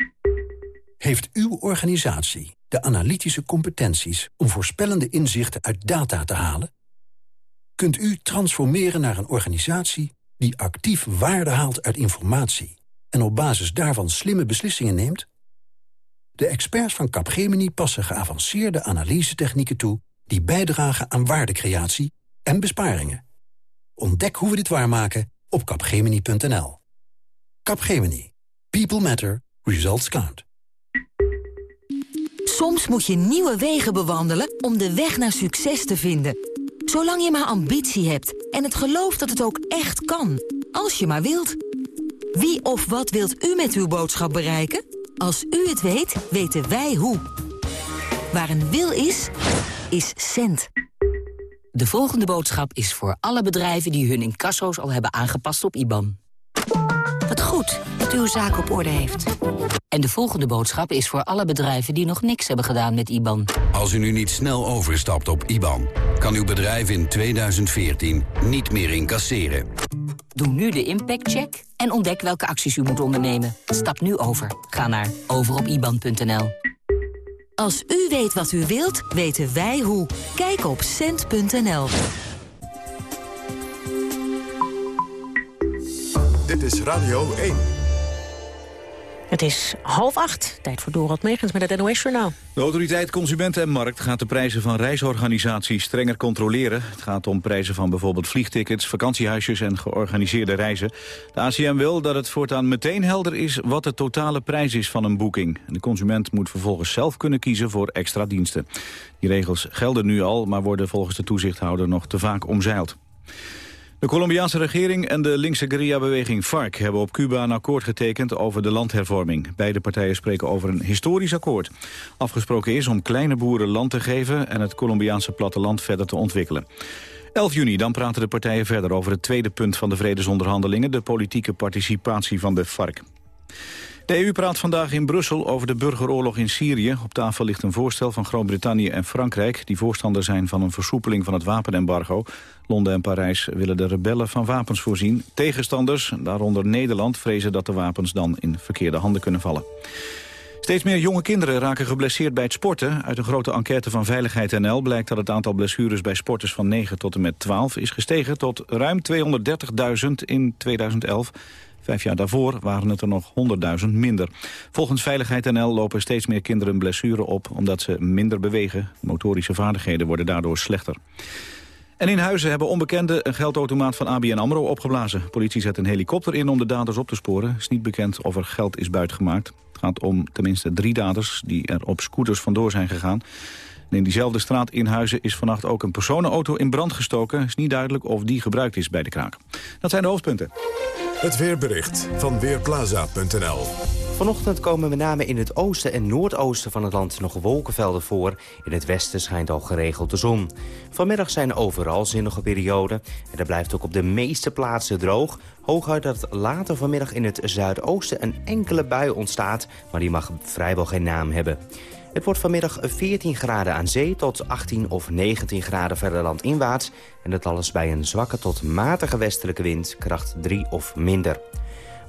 Heeft uw organisatie de analytische competenties om voorspellende inzichten uit data te halen? Kunt u transformeren naar een organisatie die actief waarde haalt uit informatie en op basis daarvan slimme beslissingen neemt? De experts van Capgemini passen geavanceerde analysetechnieken toe die bijdragen aan waardecreatie en besparingen. Ontdek hoe we dit waarmaken op capgemini.nl. Capgemini. People matter. Results count. Soms moet je nieuwe wegen bewandelen om de weg naar succes te vinden. Zolang je maar ambitie hebt en het geloof dat het ook echt kan. Als je maar wilt. Wie of wat wilt u met uw boodschap bereiken? Als u het weet, weten wij hoe. Waar een wil is, is cent. De volgende boodschap is voor alle bedrijven die hun incasso's al hebben aangepast op IBAN. Wat goed dat u uw zaak op orde heeft. En de volgende boodschap is voor alle bedrijven die nog niks hebben gedaan met IBAN. Als u nu niet snel overstapt op IBAN, kan uw bedrijf in 2014 niet meer incasseren. Doe nu de impactcheck en ontdek welke acties u moet ondernemen. Stap nu over. Ga naar overopiban.nl. Als u weet wat u wilt, weten wij hoe. Kijk op cent.nl. Dit is Radio 1. Het is half acht. Tijd voor Dorot Megens met het NOS-journaal. De autoriteit Consumenten en Markt gaat de prijzen van reisorganisaties strenger controleren. Het gaat om prijzen van bijvoorbeeld vliegtickets, vakantiehuisjes en georganiseerde reizen. De ACM wil dat het voortaan meteen helder is wat de totale prijs is van een boeking. De consument moet vervolgens zelf kunnen kiezen voor extra diensten. Die regels gelden nu al, maar worden volgens de toezichthouder nog te vaak omzeild. De Colombiaanse regering en de linkse guerrilla-beweging FARC hebben op Cuba een akkoord getekend over de landhervorming. Beide partijen spreken over een historisch akkoord. Afgesproken is om kleine boeren land te geven en het Colombiaanse platteland verder te ontwikkelen. 11 juni, dan praten de partijen verder over het tweede punt van de vredesonderhandelingen, de politieke participatie van de FARC. De EU praat vandaag in Brussel over de burgeroorlog in Syrië. Op tafel ligt een voorstel van Groot-Brittannië en Frankrijk... die voorstander zijn van een versoepeling van het wapenembargo. Londen en Parijs willen de rebellen van wapens voorzien. Tegenstanders, daaronder Nederland, vrezen dat de wapens dan in verkeerde handen kunnen vallen. Steeds meer jonge kinderen raken geblesseerd bij het sporten. Uit een grote enquête van Veiligheid NL blijkt dat het aantal blessures bij sporters van 9 tot en met 12 is gestegen tot ruim 230.000 in 2011. Vijf jaar daarvoor waren het er nog 100.000 minder. Volgens Veiligheid NL lopen steeds meer kinderen blessure op... omdat ze minder bewegen. Motorische vaardigheden worden daardoor slechter. En in Huizen hebben onbekenden een geldautomaat van ABN AMRO opgeblazen. Politie zet een helikopter in om de daders op te sporen. Het is niet bekend of er geld is buitgemaakt. Het gaat om tenminste drie daders die er op scooters vandoor zijn gegaan. En in diezelfde straat in Huizen is vannacht ook een personenauto in brand gestoken. Het is niet duidelijk of die gebruikt is bij de kraak. Dat zijn de hoofdpunten. Het weerbericht van Weerplaza.nl Vanochtend komen met name in het oosten en noordoosten van het land nog wolkenvelden voor. In het westen schijnt al geregeld de zon. Vanmiddag zijn overal zinnige perioden. En er blijft ook op de meeste plaatsen droog. Hooguit dat later vanmiddag in het zuidoosten een enkele bui ontstaat. Maar die mag vrijwel geen naam hebben. Het wordt vanmiddag 14 graden aan zee tot 18 of 19 graden verder landinwaarts. En dat alles bij een zwakke tot matige westelijke wind, kracht 3 of minder.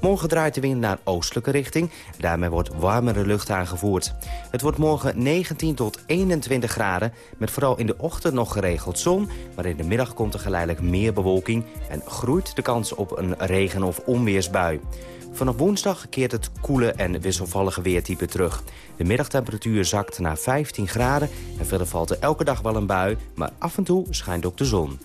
Morgen draait de wind naar oostelijke richting. Daarmee wordt warmere lucht aangevoerd. Het wordt morgen 19 tot 21 graden... met vooral in de ochtend nog geregeld zon... maar in de middag komt er geleidelijk meer bewolking... en groeit de kans op een regen- of onweersbui. Vanaf woensdag keert het koele en wisselvallige weertype terug. De middagtemperatuur zakt naar 15 graden en verder valt er elke dag wel een bui, maar af en toe schijnt ook de zon.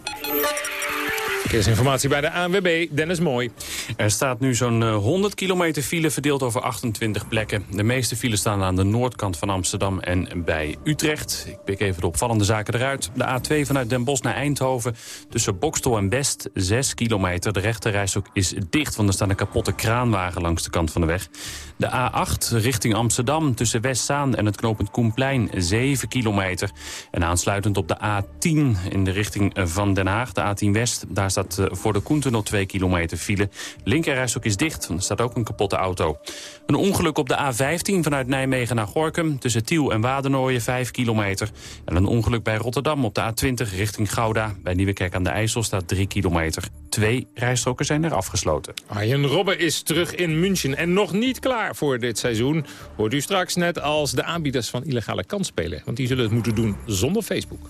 Verkeersinformatie bij de ANWB, Dennis Mooi. Er staat nu zo'n 100 kilometer file verdeeld over 28 plekken. De meeste files staan aan de noordkant van Amsterdam en bij Utrecht. Ik pik even de opvallende zaken eruit. De A2 vanuit Den Bosch naar Eindhoven tussen Bokstel en Best, 6 kilometer. De rechterrijstok is dicht, want er staat een kapotte kraanwagen langs de kant van de weg. De A8 richting Amsterdam tussen Westzaan en het knooppunt Koenplein, 7 kilometer. En aansluitend op de A10 in de richting van Den Haag, de A10 West, daar staat eh, voor de Koentunnel 2 kilometer file. Linkerrijstok is dicht, er staat ook een kapotte auto. Een ongeluk op de A15 vanuit Nijmegen naar Gorkum... tussen Tiel en Wadernooien 5 kilometer. En een ongeluk bij Rotterdam op de A20 richting Gouda. Bij Nieuwekerk aan de IJssel staat 3 kilometer. Twee rijstroken zijn er afgesloten. Arjen Robben is terug in München en nog niet klaar voor dit seizoen. Hoort u straks net als de aanbieders van illegale kansspelen. Want die zullen het moeten doen zonder Facebook.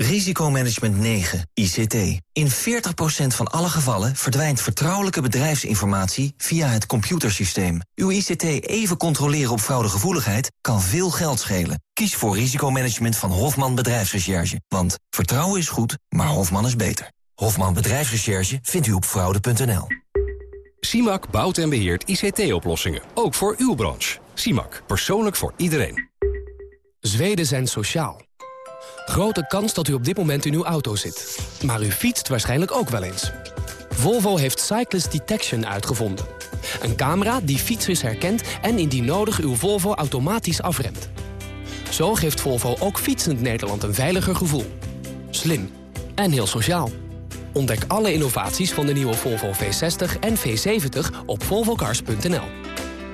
Risicomanagement 9, ICT. In 40% van alle gevallen verdwijnt vertrouwelijke bedrijfsinformatie via het computersysteem. Uw ICT even controleren op fraudegevoeligheid kan veel geld schelen. Kies voor risicomanagement van Hofman Bedrijfsrecherche. Want vertrouwen is goed, maar Hofman is beter. Hofman Bedrijfsrecherche vindt u op fraude.nl. CIMAC bouwt en beheert ICT-oplossingen. Ook voor uw branche. CIMAC. Persoonlijk voor iedereen. Zweden zijn sociaal. Grote kans dat u op dit moment in uw auto zit. Maar u fietst waarschijnlijk ook wel eens. Volvo heeft Cyclist Detection uitgevonden. Een camera die fietsers herkent en indien nodig uw Volvo automatisch afremt. Zo geeft Volvo ook fietsend Nederland een veiliger gevoel. Slim en heel sociaal. Ontdek alle innovaties van de nieuwe Volvo V60 en V70 op volvocars.nl.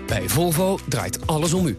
Bij Volvo draait alles om u.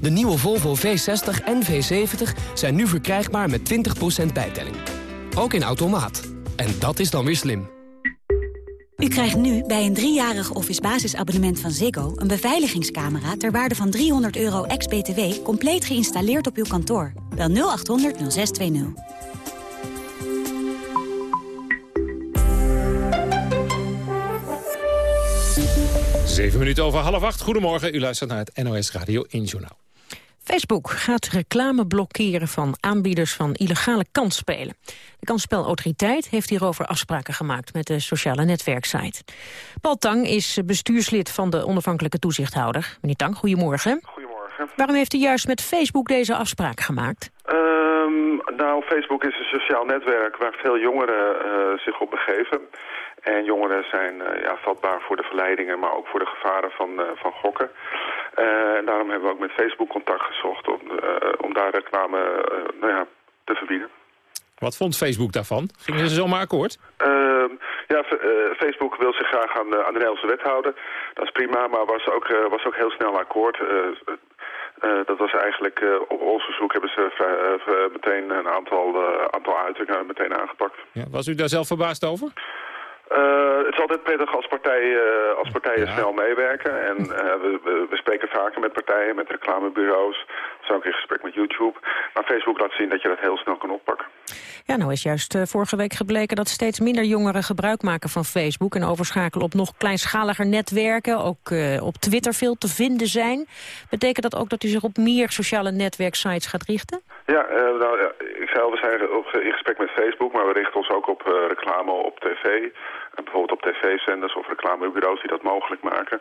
De nieuwe Volvo V60 en V70 zijn nu verkrijgbaar met 20% bijtelling. Ook in automaat. En dat is dan weer slim. U krijgt nu bij een driejarig Office basisabonnement van Ziggo... een beveiligingscamera ter waarde van 300 euro ex-BTW... compleet geïnstalleerd op uw kantoor. Bel 0800 0620. Zeven minuten over half acht. Goedemorgen, u luistert naar het NOS Radio 1 Journaal. Facebook gaat reclame blokkeren van aanbieders van illegale kansspelen. De kansspelautoriteit heeft hierover afspraken gemaakt met de sociale netwerksite. Paul Tang is bestuurslid van de onafhankelijke toezichthouder. Meneer Tang, goedemorgen. Goedemorgen. Waarom heeft u juist met Facebook deze afspraak gemaakt? Ehm, nou, Facebook is een sociaal netwerk waar veel jongeren eh, zich op begeven. En jongeren zijn eh, ja, vatbaar voor de verleidingen, maar ook voor de gevaren van, eh, van gokken. Eh, en daarom hebben we ook met Facebook contact gezocht om, om daar reclame nou ja, te verbieden. Wat vond Facebook daarvan? Gingen ze zomaar akkoord? Ehm, ja, Facebook wil zich graag aan de, aan de Nederlandse wet houden. Dat is prima, maar was ook, was ook heel snel akkoord. dat was eigenlijk, op ons verzoek hebben ze meteen een aantal, aantal uitingen meteen aangepakt. Ja, was u daar zelf verbaasd over? Uh, het is altijd prettig als partijen, uh, als partijen snel meewerken. En uh, we, we, we, spreken vaker met partijen, met reclamebureaus. Dat is ook in gesprek met YouTube. Maar Facebook laat zien dat je dat heel snel kan oppakken. Ja, nou is juist vorige week gebleken dat steeds minder jongeren gebruik maken van Facebook... en overschakelen op nog kleinschaliger netwerken. Ook op Twitter veel te vinden zijn. Betekent dat ook dat u zich op meer sociale netwerksites gaat richten? Ja, nou, ja, ik zei al, we zijn in gesprek met Facebook... maar we richten ons ook op reclame op tv... En bijvoorbeeld op tv-zenders of reclamebureaus die dat mogelijk maken.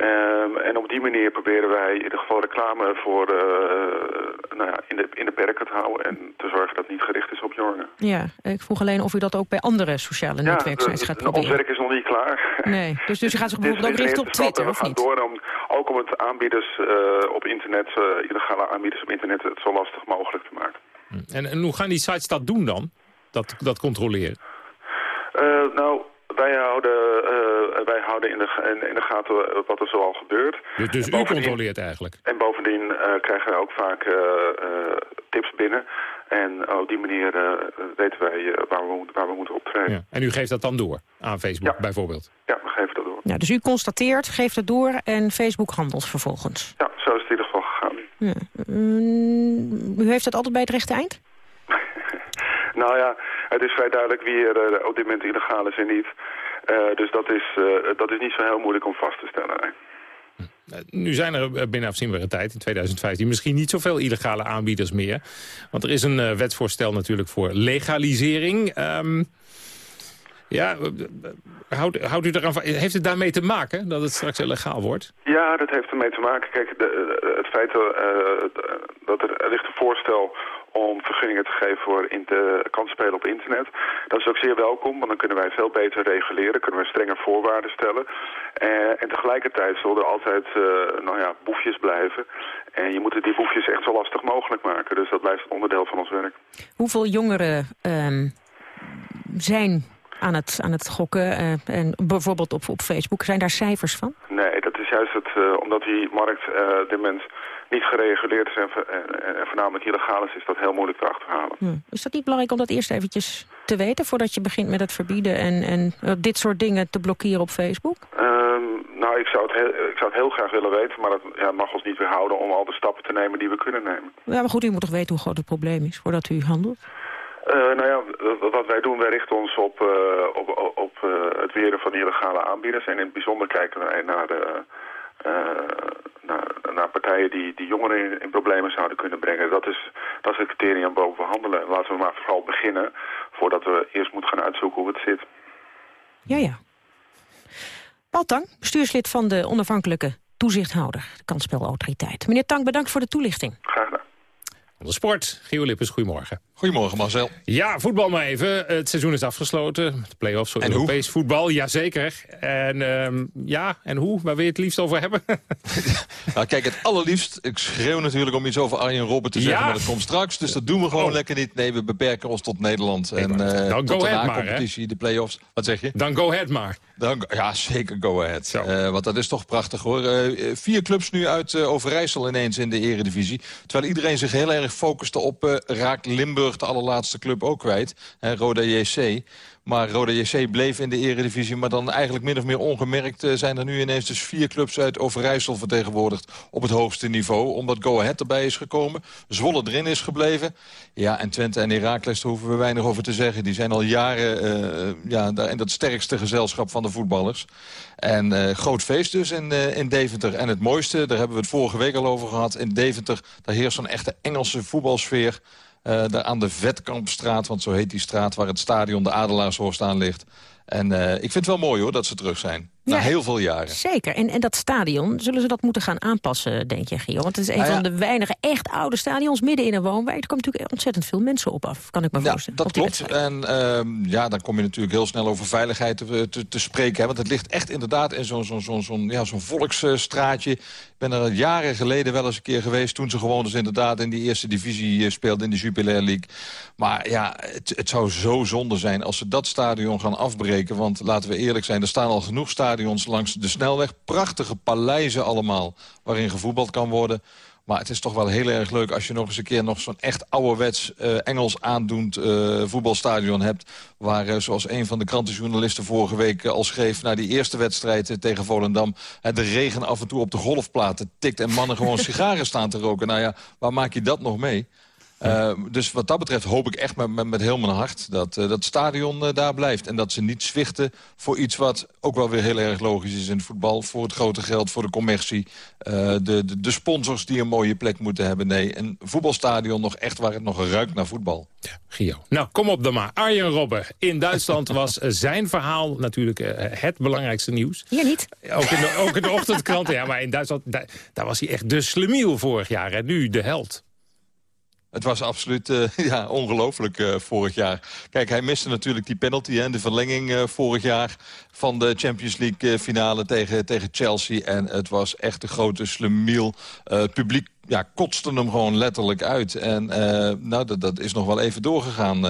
Um, en op die manier proberen wij in ieder geval reclame voor, uh, nou ja, in, de, in de perken te houden... en te zorgen dat het niet gericht is op jongeren. Ja, ik vroeg alleen of u dat ook bij andere sociale ja, netwerksites gaat proberen. ons werk is nog niet klaar. Nee, dus, dus u gaat zich bijvoorbeeld ook richten op Twitter, We gaan door om, ook om het aanbieders uh, op internet, uh, illegale aanbieders op internet... het zo lastig mogelijk te maken. En, en hoe gaan die sites dat doen dan? Dat, dat controleren? nou, wij houden, uh, wij houden in, de, in, in, de gaten wat er zoal gebeurt. Dus, dus u controleert eigenlijk? En bovendien uh, krijgen wij ook vaak uh, tips binnen. En op die manier weten wij waar, we, waar we moeten optreden. Ja. En u geeft dat dan door aan Facebook ja. bijvoorbeeld? Ja, we geven dat door. Ja, dus u constateert, geeft het door en Facebook handelt vervolgens. Ja, zo is het in ieder geval gegaan. Ja. Mm, u heeft het altijd bij het rechte eind? Nou ja, het is vrij duidelijk wie er eh, op dit moment illegaal is en niet. Eh, dus dat is, eh, dat is niet zo heel moeilijk om vast te stellen. Nu zijn er binnen afzienbare tijd, in 2015, misschien niet zoveel illegale aanbieders meer. Want er is een wetsvoorstel natuurlijk voor legalisering. Ehm, ja, houdt, houdt u eraan van, heeft het daarmee te maken dat het straks illegaal wordt? Ja, dat heeft ermee te maken. Kijk, de, het feit dat, dat er, er ligt een voorstel om vergunningen te geven voor in te, kansspelen op internet. Dat is ook zeer welkom, want dan kunnen wij veel beter reguleren, kunnen we strenger voorwaarden stellen. Eh, en tegelijkertijd zullen er altijd eh, nou ja, boefjes blijven. En je moet die boefjes echt zo lastig mogelijk maken. Dus dat blijft een onderdeel van ons werk. Hoeveel jongeren ehm, zijn aan het, aan het gokken, eh, en bijvoorbeeld op, op Facebook? Zijn daar cijfers van? Nee, dat is juist het, eh, omdat die markt dit moment niet gereguleerd is en, voornamelijk illegaal is, is dat heel moeilijk te achterhalen. Hm. Is dat niet belangrijk om dat eerst eventjes te weten... voordat je begint met het verbieden en, en eh, dit soort dingen te blokkeren op Facebook? Ehm, nou, ik zou, het heel, ik zou het heel graag willen weten, maar dat ja, mag ons niet weerhouden om al de stappen te nemen die we kunnen nemen. Ja, maar goed, u moet toch weten hoe groot het probleem is voordat u handelt? Eh, nou ja, wat wij doen, wij richten ons op, eh, op, op, het weren van illegale aanbieders. En in het bijzonder kijken wij naar, de, naar, naar partijen die, die jongeren in, in problemen zouden kunnen brengen. Dat is, dat is het criterium boven handelen. Laten we maar vooral beginnen, voordat we eerst moeten gaan uitzoeken hoe het zit. Ja, ja. Paul Tang, bestuurslid van de onafhankelijke toezichthouder, de kansspelautoriteit. Meneer Tang, bedankt voor de toelichting. Graag gedaan. De sport, Gio Lippens, goedemorgen. Goedemorgen Marcel. Ja, voetbal maar even. Het seizoen is afgesloten. De play-offs voor En hoe? Europees voetbal, jazeker. En ehm, ja, en hoe? Waar wil je het liefst over hebben? Nou, kijk, het allerliefst, ik schreeuw natuurlijk om iets over Arjen Robben te zeggen, Ja. maar dat komt straks. Dus dat doen we gewoon Oh. lekker niet. Nee, we beperken ons tot Nederland. en eh, dan tot go de ahead maar, hè? na-competitie, de play-offs. Wat zeg je? Dan go ahead maar. Dan, ja, zeker go ahead. Eh, want dat is toch prachtig hoor. Eh, vier clubs nu uit Overijssel ineens in de eredivisie. Terwijl iedereen zich heel erg focuste op eh raakt De allerlaatste club ook kwijt. Hè, Roda JC. Maar Roda JC bleef in de eredivisie. Maar dan eigenlijk min of meer ongemerkt eh, zijn er nu ineens dus vier clubs uit Overijssel vertegenwoordigd op het hoogste niveau. Omdat Go Ahead erbij is gekomen. Zwolle erin is gebleven. Ja, en Twente en Heracles, daar hoeven we weinig over te zeggen. Die zijn al jaren eh, ja, in dat sterkste gezelschap van de voetballers. En groot feest dus in, in Deventer. En het mooiste, daar hebben we het vorige week al over gehad... in Deventer, daar heerst zo'n echte Engelse voetbalsfeer... eh, daar aan de Vetkampstraat, want zo heet die straat... waar het stadion de Adelaarshorst aan ligt. En eh, ik vind het wel mooi hoor, dat ze terug zijn. Na heel veel jaren. Zeker. En, en dat stadion, zullen ze dat moeten gaan aanpassen, denk je, Gio? Want het is een Nou ja. van de weinige echt oude stadions midden in een woonwijk. Er komen natuurlijk ontzettend veel mensen op af, kan ik me Ja, voorstellen. dat klopt. wedstrijd. En ehm, ja, dan kom je natuurlijk heel snel over veiligheid te, te, te spreken. Hè? Want het ligt echt inderdaad in zo'n zo'n zo'n zo'n ja, zo'n volksstraatje. Ik ben er jaren geleden wel eens een keer geweest... toen ze gewoon dus inderdaad in die eerste divisie eh, speelden... in de Jupiler League. Maar ja, het, het zou zo zonde zijn als ze dat stadion gaan afbreken. Want laten we eerlijk zijn, er staan al genoeg stadions langs de snelweg. Prachtige paleizen allemaal, waarin gevoetbald kan worden... Maar het is toch wel heel erg leuk als je nog eens een keer nog zo'n echt ouderwets eh, Engels aandoend eh, voetbalstadion hebt. Waar, eh, zoals een van de krantenjournalisten vorige week al schreef... na die eerste wedstrijd tegen Volendam... de regen af en toe op de golfplaten tikt en mannen gewoon sigaren staan te roken. Nou ja, waar maak je dat nog mee? Uh, dus wat dat betreft hoop ik echt met, met, met heel mijn hart dat uh, dat stadion uh, daar blijft. En dat ze niet zwichten voor iets wat ook wel weer heel erg logisch is in het voetbal. Voor het grote geld, voor de commercie. De, de, de, sponsors die een mooie plek moeten hebben. Nee, een voetbalstadion nog echt waar het nog ruikt naar voetbal. Ja, Gio. Nou, kom op dan maar. Arjen Robben. In Duitsland was zijn verhaal natuurlijk het belangrijkste nieuws. Hier niet. Ook in de, ook in de ochtendkrant. Ja, maar in Duitsland, daar, daar was hij echt de slemiel vorig jaar. En nu de held. Het was absoluut uh, ja, ongelooflijk uh, vorig jaar. Kijk, hij miste natuurlijk die penalty en de verlenging uh, vorig jaar... van de Champions League finale tegen, tegen Chelsea. En het was echt de grote slemiel. het publiek ja, kotste hem gewoon letterlijk uit. En nou, dat, dat is nog wel even doorgegaan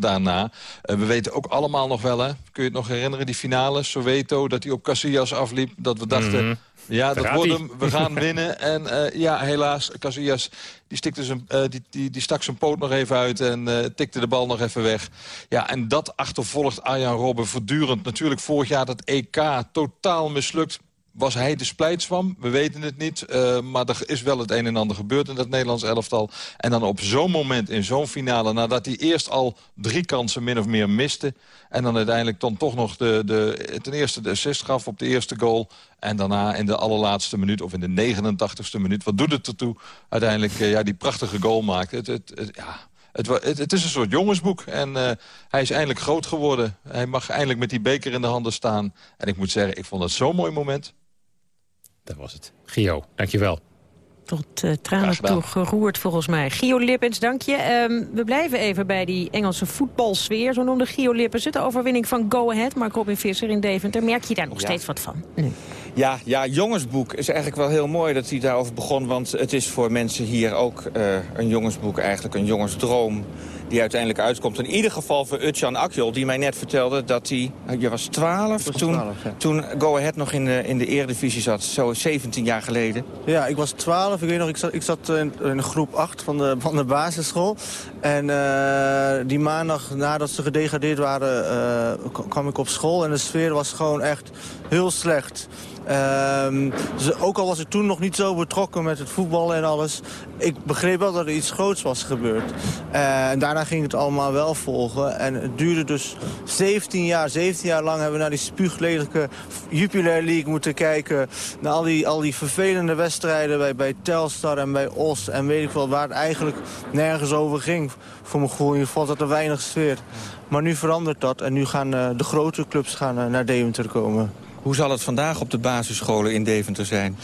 daarna. we weten ook allemaal nog wel, hè? kun je het nog herinneren, die finale, Soweto... dat hij op Casillas afliep, dat we dachten... -hmm. Ja, dat wordt hem. We gaan winnen. En eh, ja, helaas, Casillas die, stikte zijn, eh, die, die, die stak zijn poot nog even uit en eh, tikte de bal nog even weg. Ja, en dat achtervolgt Arjan Robben voortdurend. Natuurlijk vorig jaar dat EK totaal mislukt. Was hij de splijtswam? We weten het niet. eh, maar er is wel het een en ander gebeurd in dat Nederlands elftal. En dan op zo'n moment, in zo'n finale... nadat hij eerst al drie kansen min of meer miste... en dan uiteindelijk dan toch nog de, de, ten eerste de assist gaf op de eerste goal... en daarna in de allerlaatste minuut of in de 89ste minuut... wat doet het ertoe? Uiteindelijk eh, ja, die prachtige goal maakt. Het, het, ja, het, het, is een soort jongensboek. En eh, hij is eindelijk groot geworden. Hij mag eindelijk met die beker in de handen staan. En ik moet zeggen, ik vond het zo'n mooi moment. Dat was het. Gio, dankjewel. Tot eh, tranen toe geroerd volgens mij. Gio Lippens, dank je. Ehm, we blijven even bij die Engelse voetbalsfeer. Zo noemde Gio Lippens het. De overwinning van Go Ahead, Mark Robin Visser in Deventer. Merk je daar nog Ja. steeds wat van? Ja, ja, jongensboek is eigenlijk wel heel mooi dat hij daarover begon. Want het is voor mensen hier ook eh, een jongensboek eigenlijk, een jongensdroom die uiteindelijk uitkomt. In ieder geval voor Utjan Akjol, die mij net vertelde dat hij... eh, Je was 12 toen, 12, ja. toen Go Ahead nog in de, in de eredivisie zat, zo 17 jaar geleden. Ja, ik was 12. Ik weet nog, ik zat, ik zat in, in groep 8 van de, van de basisschool. En eh, die maandag nadat ze gedegradeerd waren, eh, kwam ik op school. En de sfeer was gewoon echt heel slecht. Ehm, dus ook al was ik toen nog niet zo betrokken met het voetballen en alles... ik begreep wel dat er iets groots was gebeurd. Eh, en daarna ging het allemaal wel volgen. En het duurde dus 17 jaar. 17 jaar lang hebben we naar die spuuglelijke Jupiler League moeten kijken. Naar al die, al die vervelende wedstrijden bij, bij Telstar en bij Os. En weet ik wel, waar het eigenlijk nergens over ging. Voor mijn gevoel, je vond dat er weinig sfeer. Maar nu verandert dat en nu gaan eh, de grote clubs gaan, eh, naar Deventer komen. Hoe zal het vandaag op de basisscholen in Deventer zijn?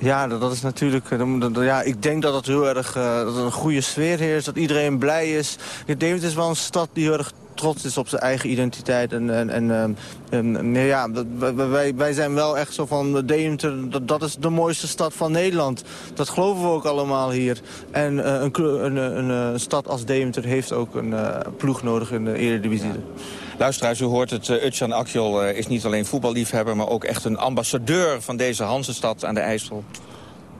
Ja, dat, is natuurlijk... eh, Ja, ik denk dat het heel erg eh, dat er een goede sfeer heerst. Dat iedereen blij is. Deventer is wel een stad die heel erg trots is op zijn eigen identiteit. En, en, en, ehm, en, en, ja, wij- wij, wij zijn wel echt zo van Deventer, dat, dat is de mooiste stad van Nederland. Dat geloven we ook allemaal hier. En eh, een, een, een, een stad als Deventer heeft ook een eh, ploeg nodig in de Eredivisie. Luisteraars, u hoort het, uh, Utjan Akjol eh, is niet alleen voetballiefhebber... maar ook echt een ambassadeur van deze Hansestad aan de IJssel.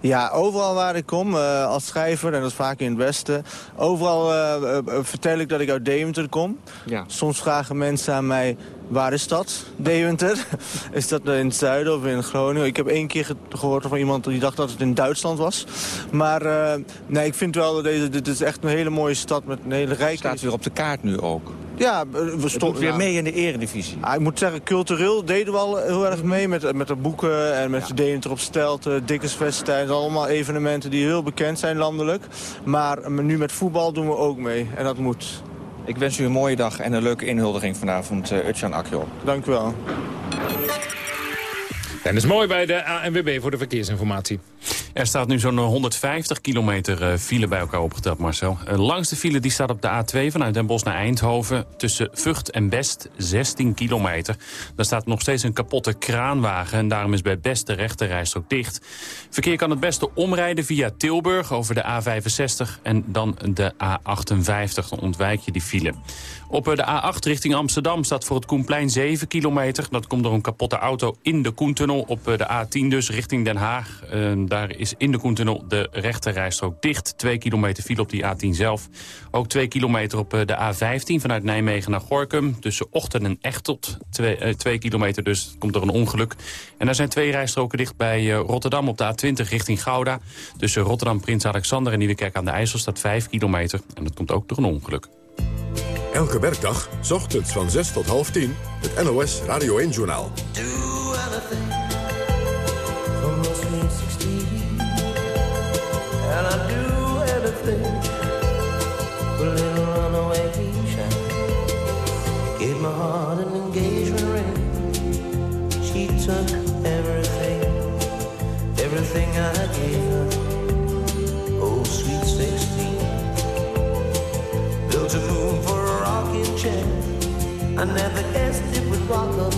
Ja, overal waar ik kom, eh, als schrijver, en dat is vaak in het Westen... overal eh, eh, eh, vertel ik dat ik uit Deventer kom. Ja. Soms vragen mensen aan mij, waar is dat, Deventer? is dat in het zuiden of in Groningen? Ik heb één keer ge- gehoord van iemand die dacht dat het in Duitsland was. Maar eh, nee, ik vind wel dat deze, dit is echt een hele mooie stad met een hele rijke... Staat weer op de kaart nu ook. Ja, we stonden weer mee in de eredivisie. Ah, ik moet zeggen, cultureel deden we al heel erg mee met, met de boeken en met de Deventer op Stelten, Dikkersfestijn. Allemaal evenementen die heel bekend zijn landelijk. Maar nu met voetbal doen we ook mee en dat moet. Ik wens u een mooie dag en een leuke inhuldiging vanavond, uh, Utjan Akjol. Dank u wel. En dat is mooi bij de ANWB voor de verkeersinformatie. Er staat nu zo'n 150 kilometer eh, file bij elkaar opgeteld, Marcel. De langste file die staat op de A2 vanuit Den Bosch naar Eindhoven... tussen Vught en Best, 16 kilometer. Daar staat nog steeds een kapotte kraanwagen... en daarom is bij Best de rechterrijstrook dicht. Verkeer kan het beste omrijden via Tilburg over de A65... en dan de A58, dan ontwijk je die file. Op eh, de A8 richting Amsterdam staat voor het Koenplein 7 kilometer. Dat komt door een kapotte auto in de Koentunnel. Op eh, de A10 dus richting Den Haag. Daar is in de Koentunnel de rechterrijstrook dicht. 2 kilometer file op die A10 zelf. Ook 2 kilometer op uh, de A15 vanuit Nijmegen naar Gorkum. Tussen Ochten en Echtelt. 2 uh, kilometer dus, komt door een ongeluk. En daar zijn twee rijstroken dicht bij uh, Rotterdam op de A20 richting Gouda. Tussen Rotterdam, Prins Alexander en Nieuwekerk aan de IJssel staat 5 kilometer. En dat komt ook door een ongeluk. Elke werkdag, s ochtends van 6 tot half 10, het NOS Radio 1-journaal. And A moon for a rocking chair. I never guessed it would rock up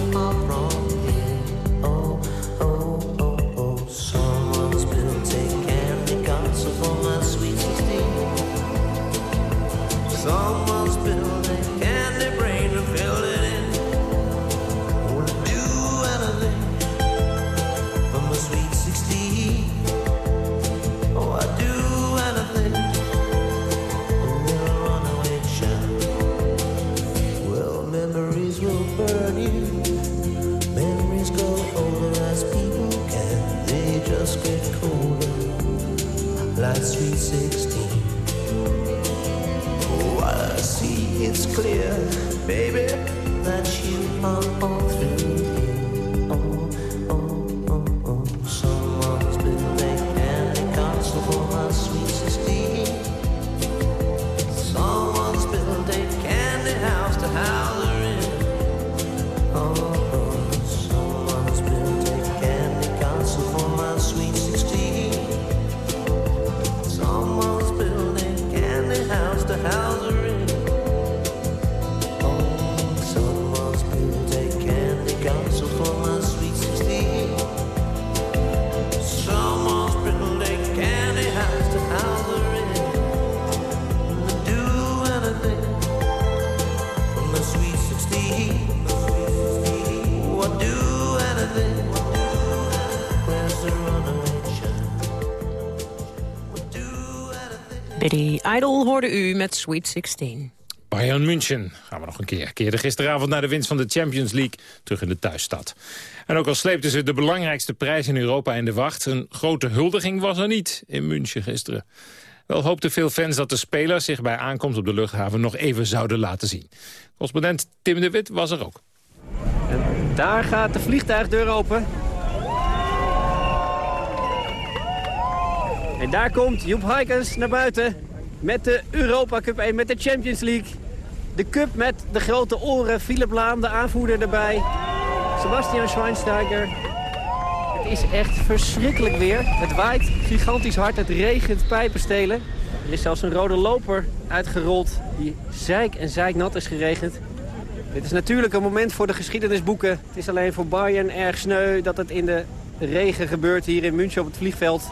clear, baby, that you are Billy Idol hoorde u met Sweet 16. Bayern München gaan we nog een keer. Keerde gisteravond naar de winst van de Champions League terug in de thuisstad. En ook al sleepten ze de belangrijkste prijs in Europa in de wacht... een grote huldiging was er niet in München gisteren. Wel hoopten veel fans dat de spelers zich bij aankomst op de luchthaven... nog even zouden laten zien. Correspondent Tim de Wit was er ook. Daar gaat de vliegtuigdeur open. En daar komt Joep Heikens naar buiten met de Europa Cup 1, met de Champions League. De cup met de grote oren, Philip Laam, de aanvoerder erbij. Sebastian Schweinsteiger. Het is echt verschrikkelijk weer. Het waait gigantisch hard, het regent pijpenstelen. Er is zelfs een rode loper uitgerold die zeik en zeiknat is geregend. Dit is natuurlijk een moment voor de geschiedenisboeken. Het is alleen voor Bayern erg sneu dat het in de regen gebeurt hier in München op het vliegveld.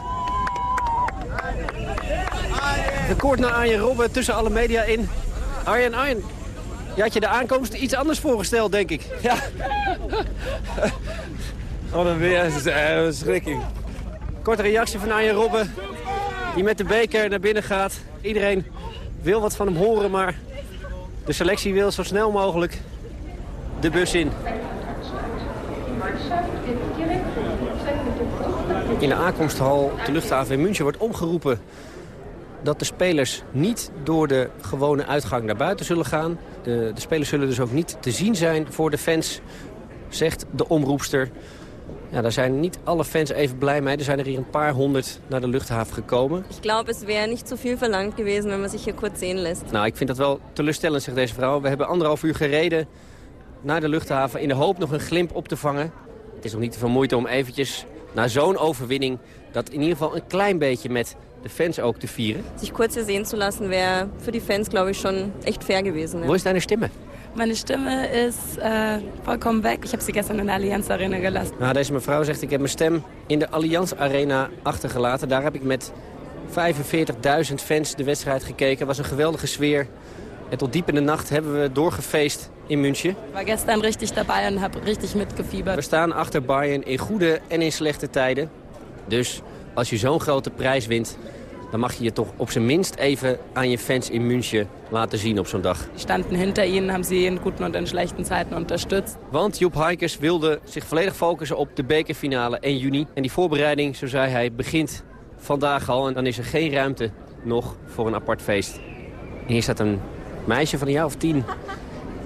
Record naar Arjen Robben tussen alle media in. Arjen, Arjen, je had je de aankomst iets anders voorgesteld, denk ik. Ja. Wat een weer, een verschrikking. Korte reactie van Arjen Robben, die met de beker naar binnen gaat. Iedereen wil wat van hem horen, maar de selectie wil zo snel mogelijk de bus in. In de aankomsthal op de luchthaven in München wordt omgeroepen dat de spelers niet door de gewone uitgang naar buiten zullen gaan. De, de spelers zullen dus ook niet te zien zijn voor de fans, zegt de omroepster. Ja, daar zijn niet alle fans even blij mee. Er zijn er hier een paar honderd naar de luchthaven gekomen. Ich glaube, es wäre nicht so viel verlangt gewesen, wenn man sich hier kurz sehen lässt. Nou, ik vind dat wel teleurstellend, zegt deze vrouw. We hebben anderhalf uur gereden naar de luchthaven... in de hoop nog een glimp op te vangen. Het is nog niet te veel moeite om eventjes na zo'n overwinning... dat in ieder geval een klein beetje met de fans ook te vieren. Sich kurz hier sehen zu lassen, wäre für die Fans, glaube ich, schon echt fair gewesen. Wo ist deine Stimme? Meine Stimme ist äh, vollkommen weg. Ich habe sie gestern in der Allianz Arena gelassen. Nou, deze mevrouw zegt, ik heb mijn stem in de Allianz Arena achtergelaten. Daar heb ik met 45.000 fans de wedstrijd gekeken. Het was een geweldige sfeer. En tot diep in de nacht hebben we doorgefeest in München. Ich war gestern richtig dabei und habe richtig mitgefiebert. We staan achter Bayern in goede en in slechte tijden. Dus als je zo'n grote prijs wint... dan mag je je toch op zijn minst even aan je fans in München laten zien op zo'n dag. Die standen hinter ihnen, haben sie in guten und in schlechten Zeiten unterstützt. Want Joep Heikers wilde zich volledig focussen op de bekerfinale 1 juni. En die voorbereiding, zo zei hij, begint vandaag al. En dan is er geen ruimte nog voor een apart feest. En hier staat een meisje van een jaar of tien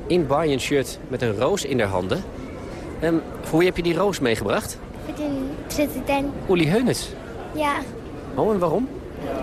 in Bayern shirt met een roos in haar handen. En voor wie heb je die roos meegebracht? Für den Präsident. Uli Heunes. Ja, Oh, en waarom?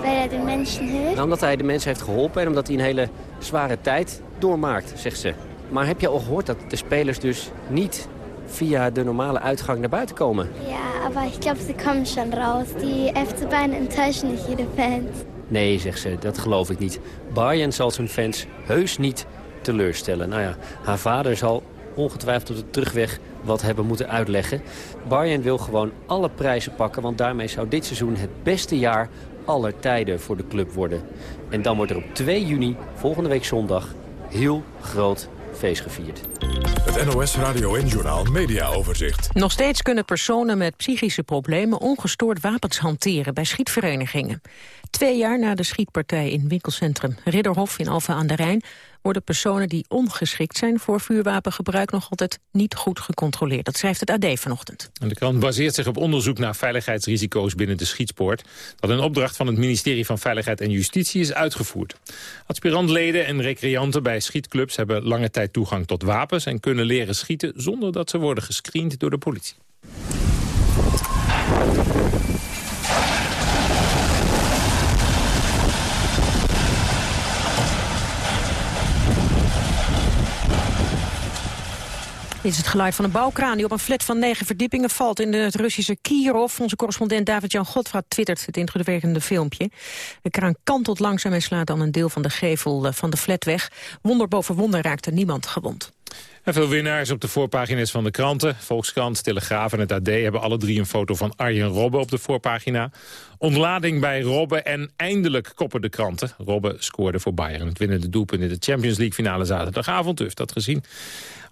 weil er den Menschen hilft. Nou, omdat hij de mensen heeft geholpen en omdat hij een hele zware tijd doormaakt, zegt ze. Maar heb je al gehoord dat de spelers dus niet via de normale uitgang naar buiten komen? Ja, aber ich glaube, sie kommen schon raus. Die FC Bayern enttäuschen nicht jede Fans. Nee, zegt ze, dat geloof ik niet. Bayern zal zijn fans heus niet teleurstellen. Nou ja, haar vader zal ongetwijfeld op de terugweg wat hebben moeten uitleggen. Bayern wil gewoon alle prijzen pakken, want daarmee zou dit seizoen het beste jaar aller tijden voor de club worden. En dan wordt er op 2 juni, volgende week zondag, heel groot feest gevierd. Het NOS Radio en Journaal Media Overzicht. Nog steeds kunnen personen met psychische problemen ongestoord wapens hanteren bij schietverenigingen. Twee jaar na de schietpartij in winkelcentrum Ridderhof in Alphen aan de Rijn worden personen die ongeschikt zijn voor vuurwapengebruik nog altijd niet goed gecontroleerd. Dat schrijft het AD vanochtend. En de krant baseert zich op onderzoek naar veiligheidsrisico's binnen de schietsport. Dat een opdracht van het ministerie van Veiligheid en Justitie is uitgevoerd. Aspirantleden en recreanten bij schietclubs hebben lange tijd toegang tot wapens en kunnen leren schieten zonder dat ze worden gescreend door de politie. Dit is het geluid van een bouwkraan die op een flat van negen verdiepingen valt in het Russische Kirov. Onze correspondent David-Jan Godfra twittert het indrukwekkende filmpje. De kraan kantelt langzaam en slaat dan een deel van de gevel eh, van de flat weg. Wonder boven wonder raakte niemand gewond. En veel winnaars op de voorpagina's van de kranten. Volkskrant, Telegraaf en het AD hebben alle drie een foto van Arjen Robben op de voorpagina. Ontlading bij Robben en eindelijk koppen de kranten. Robben scoorde voor Bayern het winnende doelpunt in de Champions League finale zaterdagavond. U heeft dat gezien.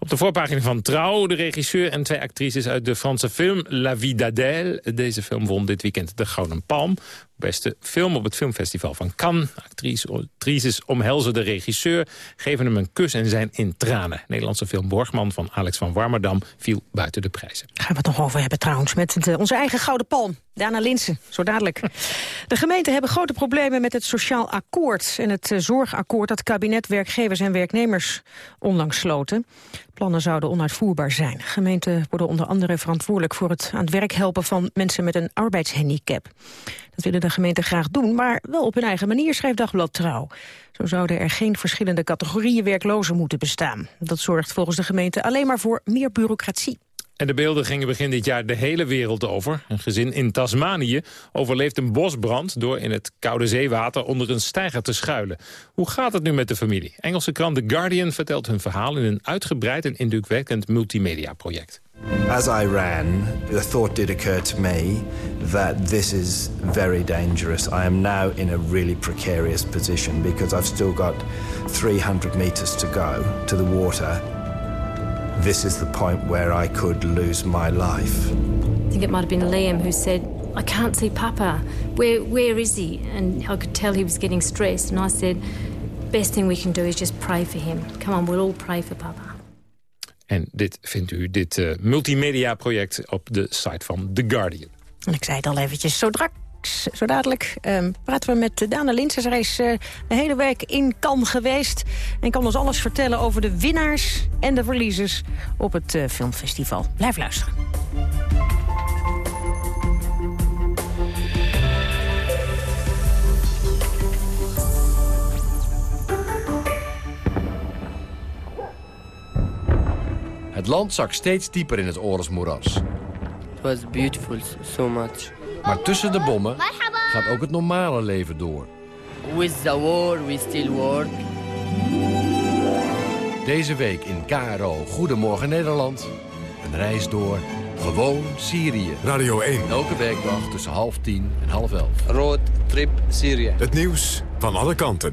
Op de voorpagina van Trouw, de regisseur en twee actrices uit de Franse film La Vie d'Adèle. Deze film won dit weekend de Gouden Palm. Beste film op het filmfestival van Cannes. Actrices omhelzen de regisseur, geven hem een kus en zijn in tranen. Nederlandse film Borgman van Alex van Warmerdam viel buiten de prijzen. Gaan we het nog over hebben trouwens met uh, onze eigen Gouden Palm. Dana Linsen, zo dadelijk. De gemeenten hebben grote problemen met het sociaal akkoord... en het uh, zorgakkoord dat kabinet, werkgevers en werknemers onlangs sloten. Plannen zouden onuitvoerbaar zijn. Gemeenten worden onder andere verantwoordelijk voor het aan het werk helpen van mensen met een arbeidshandicap. Dat willen de gemeenten graag doen, maar wel op hun eigen manier, schrijft Dagblad Trouw. Zo zouden er geen verschillende categorieën werklozen moeten bestaan. Dat zorgt volgens de gemeente alleen maar voor meer bureaucratie. En de beelden gingen begin dit jaar de hele wereld over. Een gezin in Tasmanië overleeft een bosbrand... door in het koude zeewater onder een steiger te schuilen. Hoe gaat het nu met de familie? Engelse krant The Guardian vertelt hun verhaal... in een uitgebreid en indrukwekkend multimedia-project. As I ran, the thought did occur to me that this is very dangerous. I am now in a really precarious position because I've still got 300 meters to go to the water this is the point where I could lose my life. I think it might have been Liam who said, I can't see Papa. Where, where is he? And I could tell he was getting stressed. And I said, best thing we can do is just pray for him. Come on, we'll all pray for Papa. En dit vindt u, dit uh, multimedia-project, op de site van The Guardian. En ik zei het al eventjes, zo drak zo dadelijk um, praten we met Dana Linsen. Zij is uh, de hele week in Cannes geweest. En kan ons alles vertellen over de winnaars en de verliezers op het uh, filmfestival. Blijf luisteren. Het land zak steeds dieper in het oorlogsmoeras. It was beautiful, so much. Maar tussen de bommen gaat ook het normale leven door. With the war, we still work. Deze week in KRO Goedemorgen Nederland. Een reis door gewoon Syrië. Radio 1. Elke werkdag tussen half tien en half elf. Road trip Syrië. Het nieuws van alle kanten.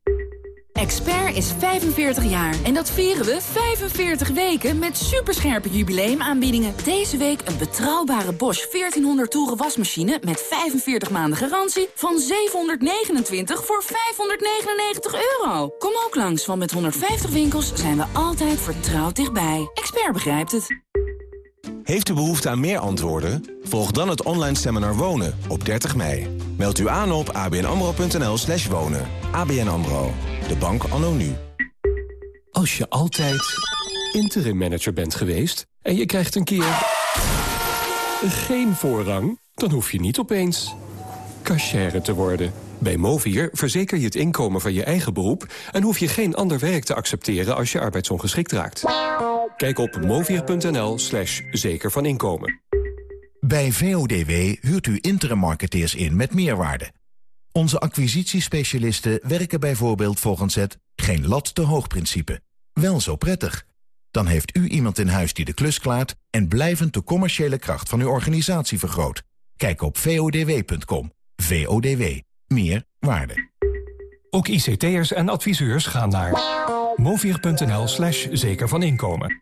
Expert is 45 jaar en dat vieren we 45 weken met superscherpe jubileumaanbiedingen. Deze week een betrouwbare Bosch 1400 toeren wasmachine met 45 maanden garantie van 729 voor 599 euro. Kom ook langs, want met 150 winkels zijn we altijd vertrouwd dichtbij. Expert begrijpt het. Heeft u behoefte aan meer antwoorden? Volg dan het online seminar Wonen op 30 mei. Meld u aan op abnamro.nl slash wonen. ABN AMRO, de bank anno nu. Als je altijd interim manager bent geweest en je krijgt een keer geen voorrang... dan hoef je niet opeens cashier te worden. Bij Movier verzeker je het inkomen van je eigen beroep... en hoef je geen ander werk te accepteren als je arbeidsongeschikt raakt. Kijk op movier.nl slash zeker van inkomen. Bij VODW huurt u interim marketeers in met meerwaarde. Onze acquisitiespecialisten werken bijvoorbeeld volgens het geen lat te hoog principe. wel zo prettig. Dan heeft u iemand in huis die de klus klaart... en blijvend de commerciële kracht van uw organisatie vergroot. Kijk op vodw.com. VODW. Meer waarde. Ook ICT'ers en adviseurs gaan naar movier.nl slash zeker van inkomen.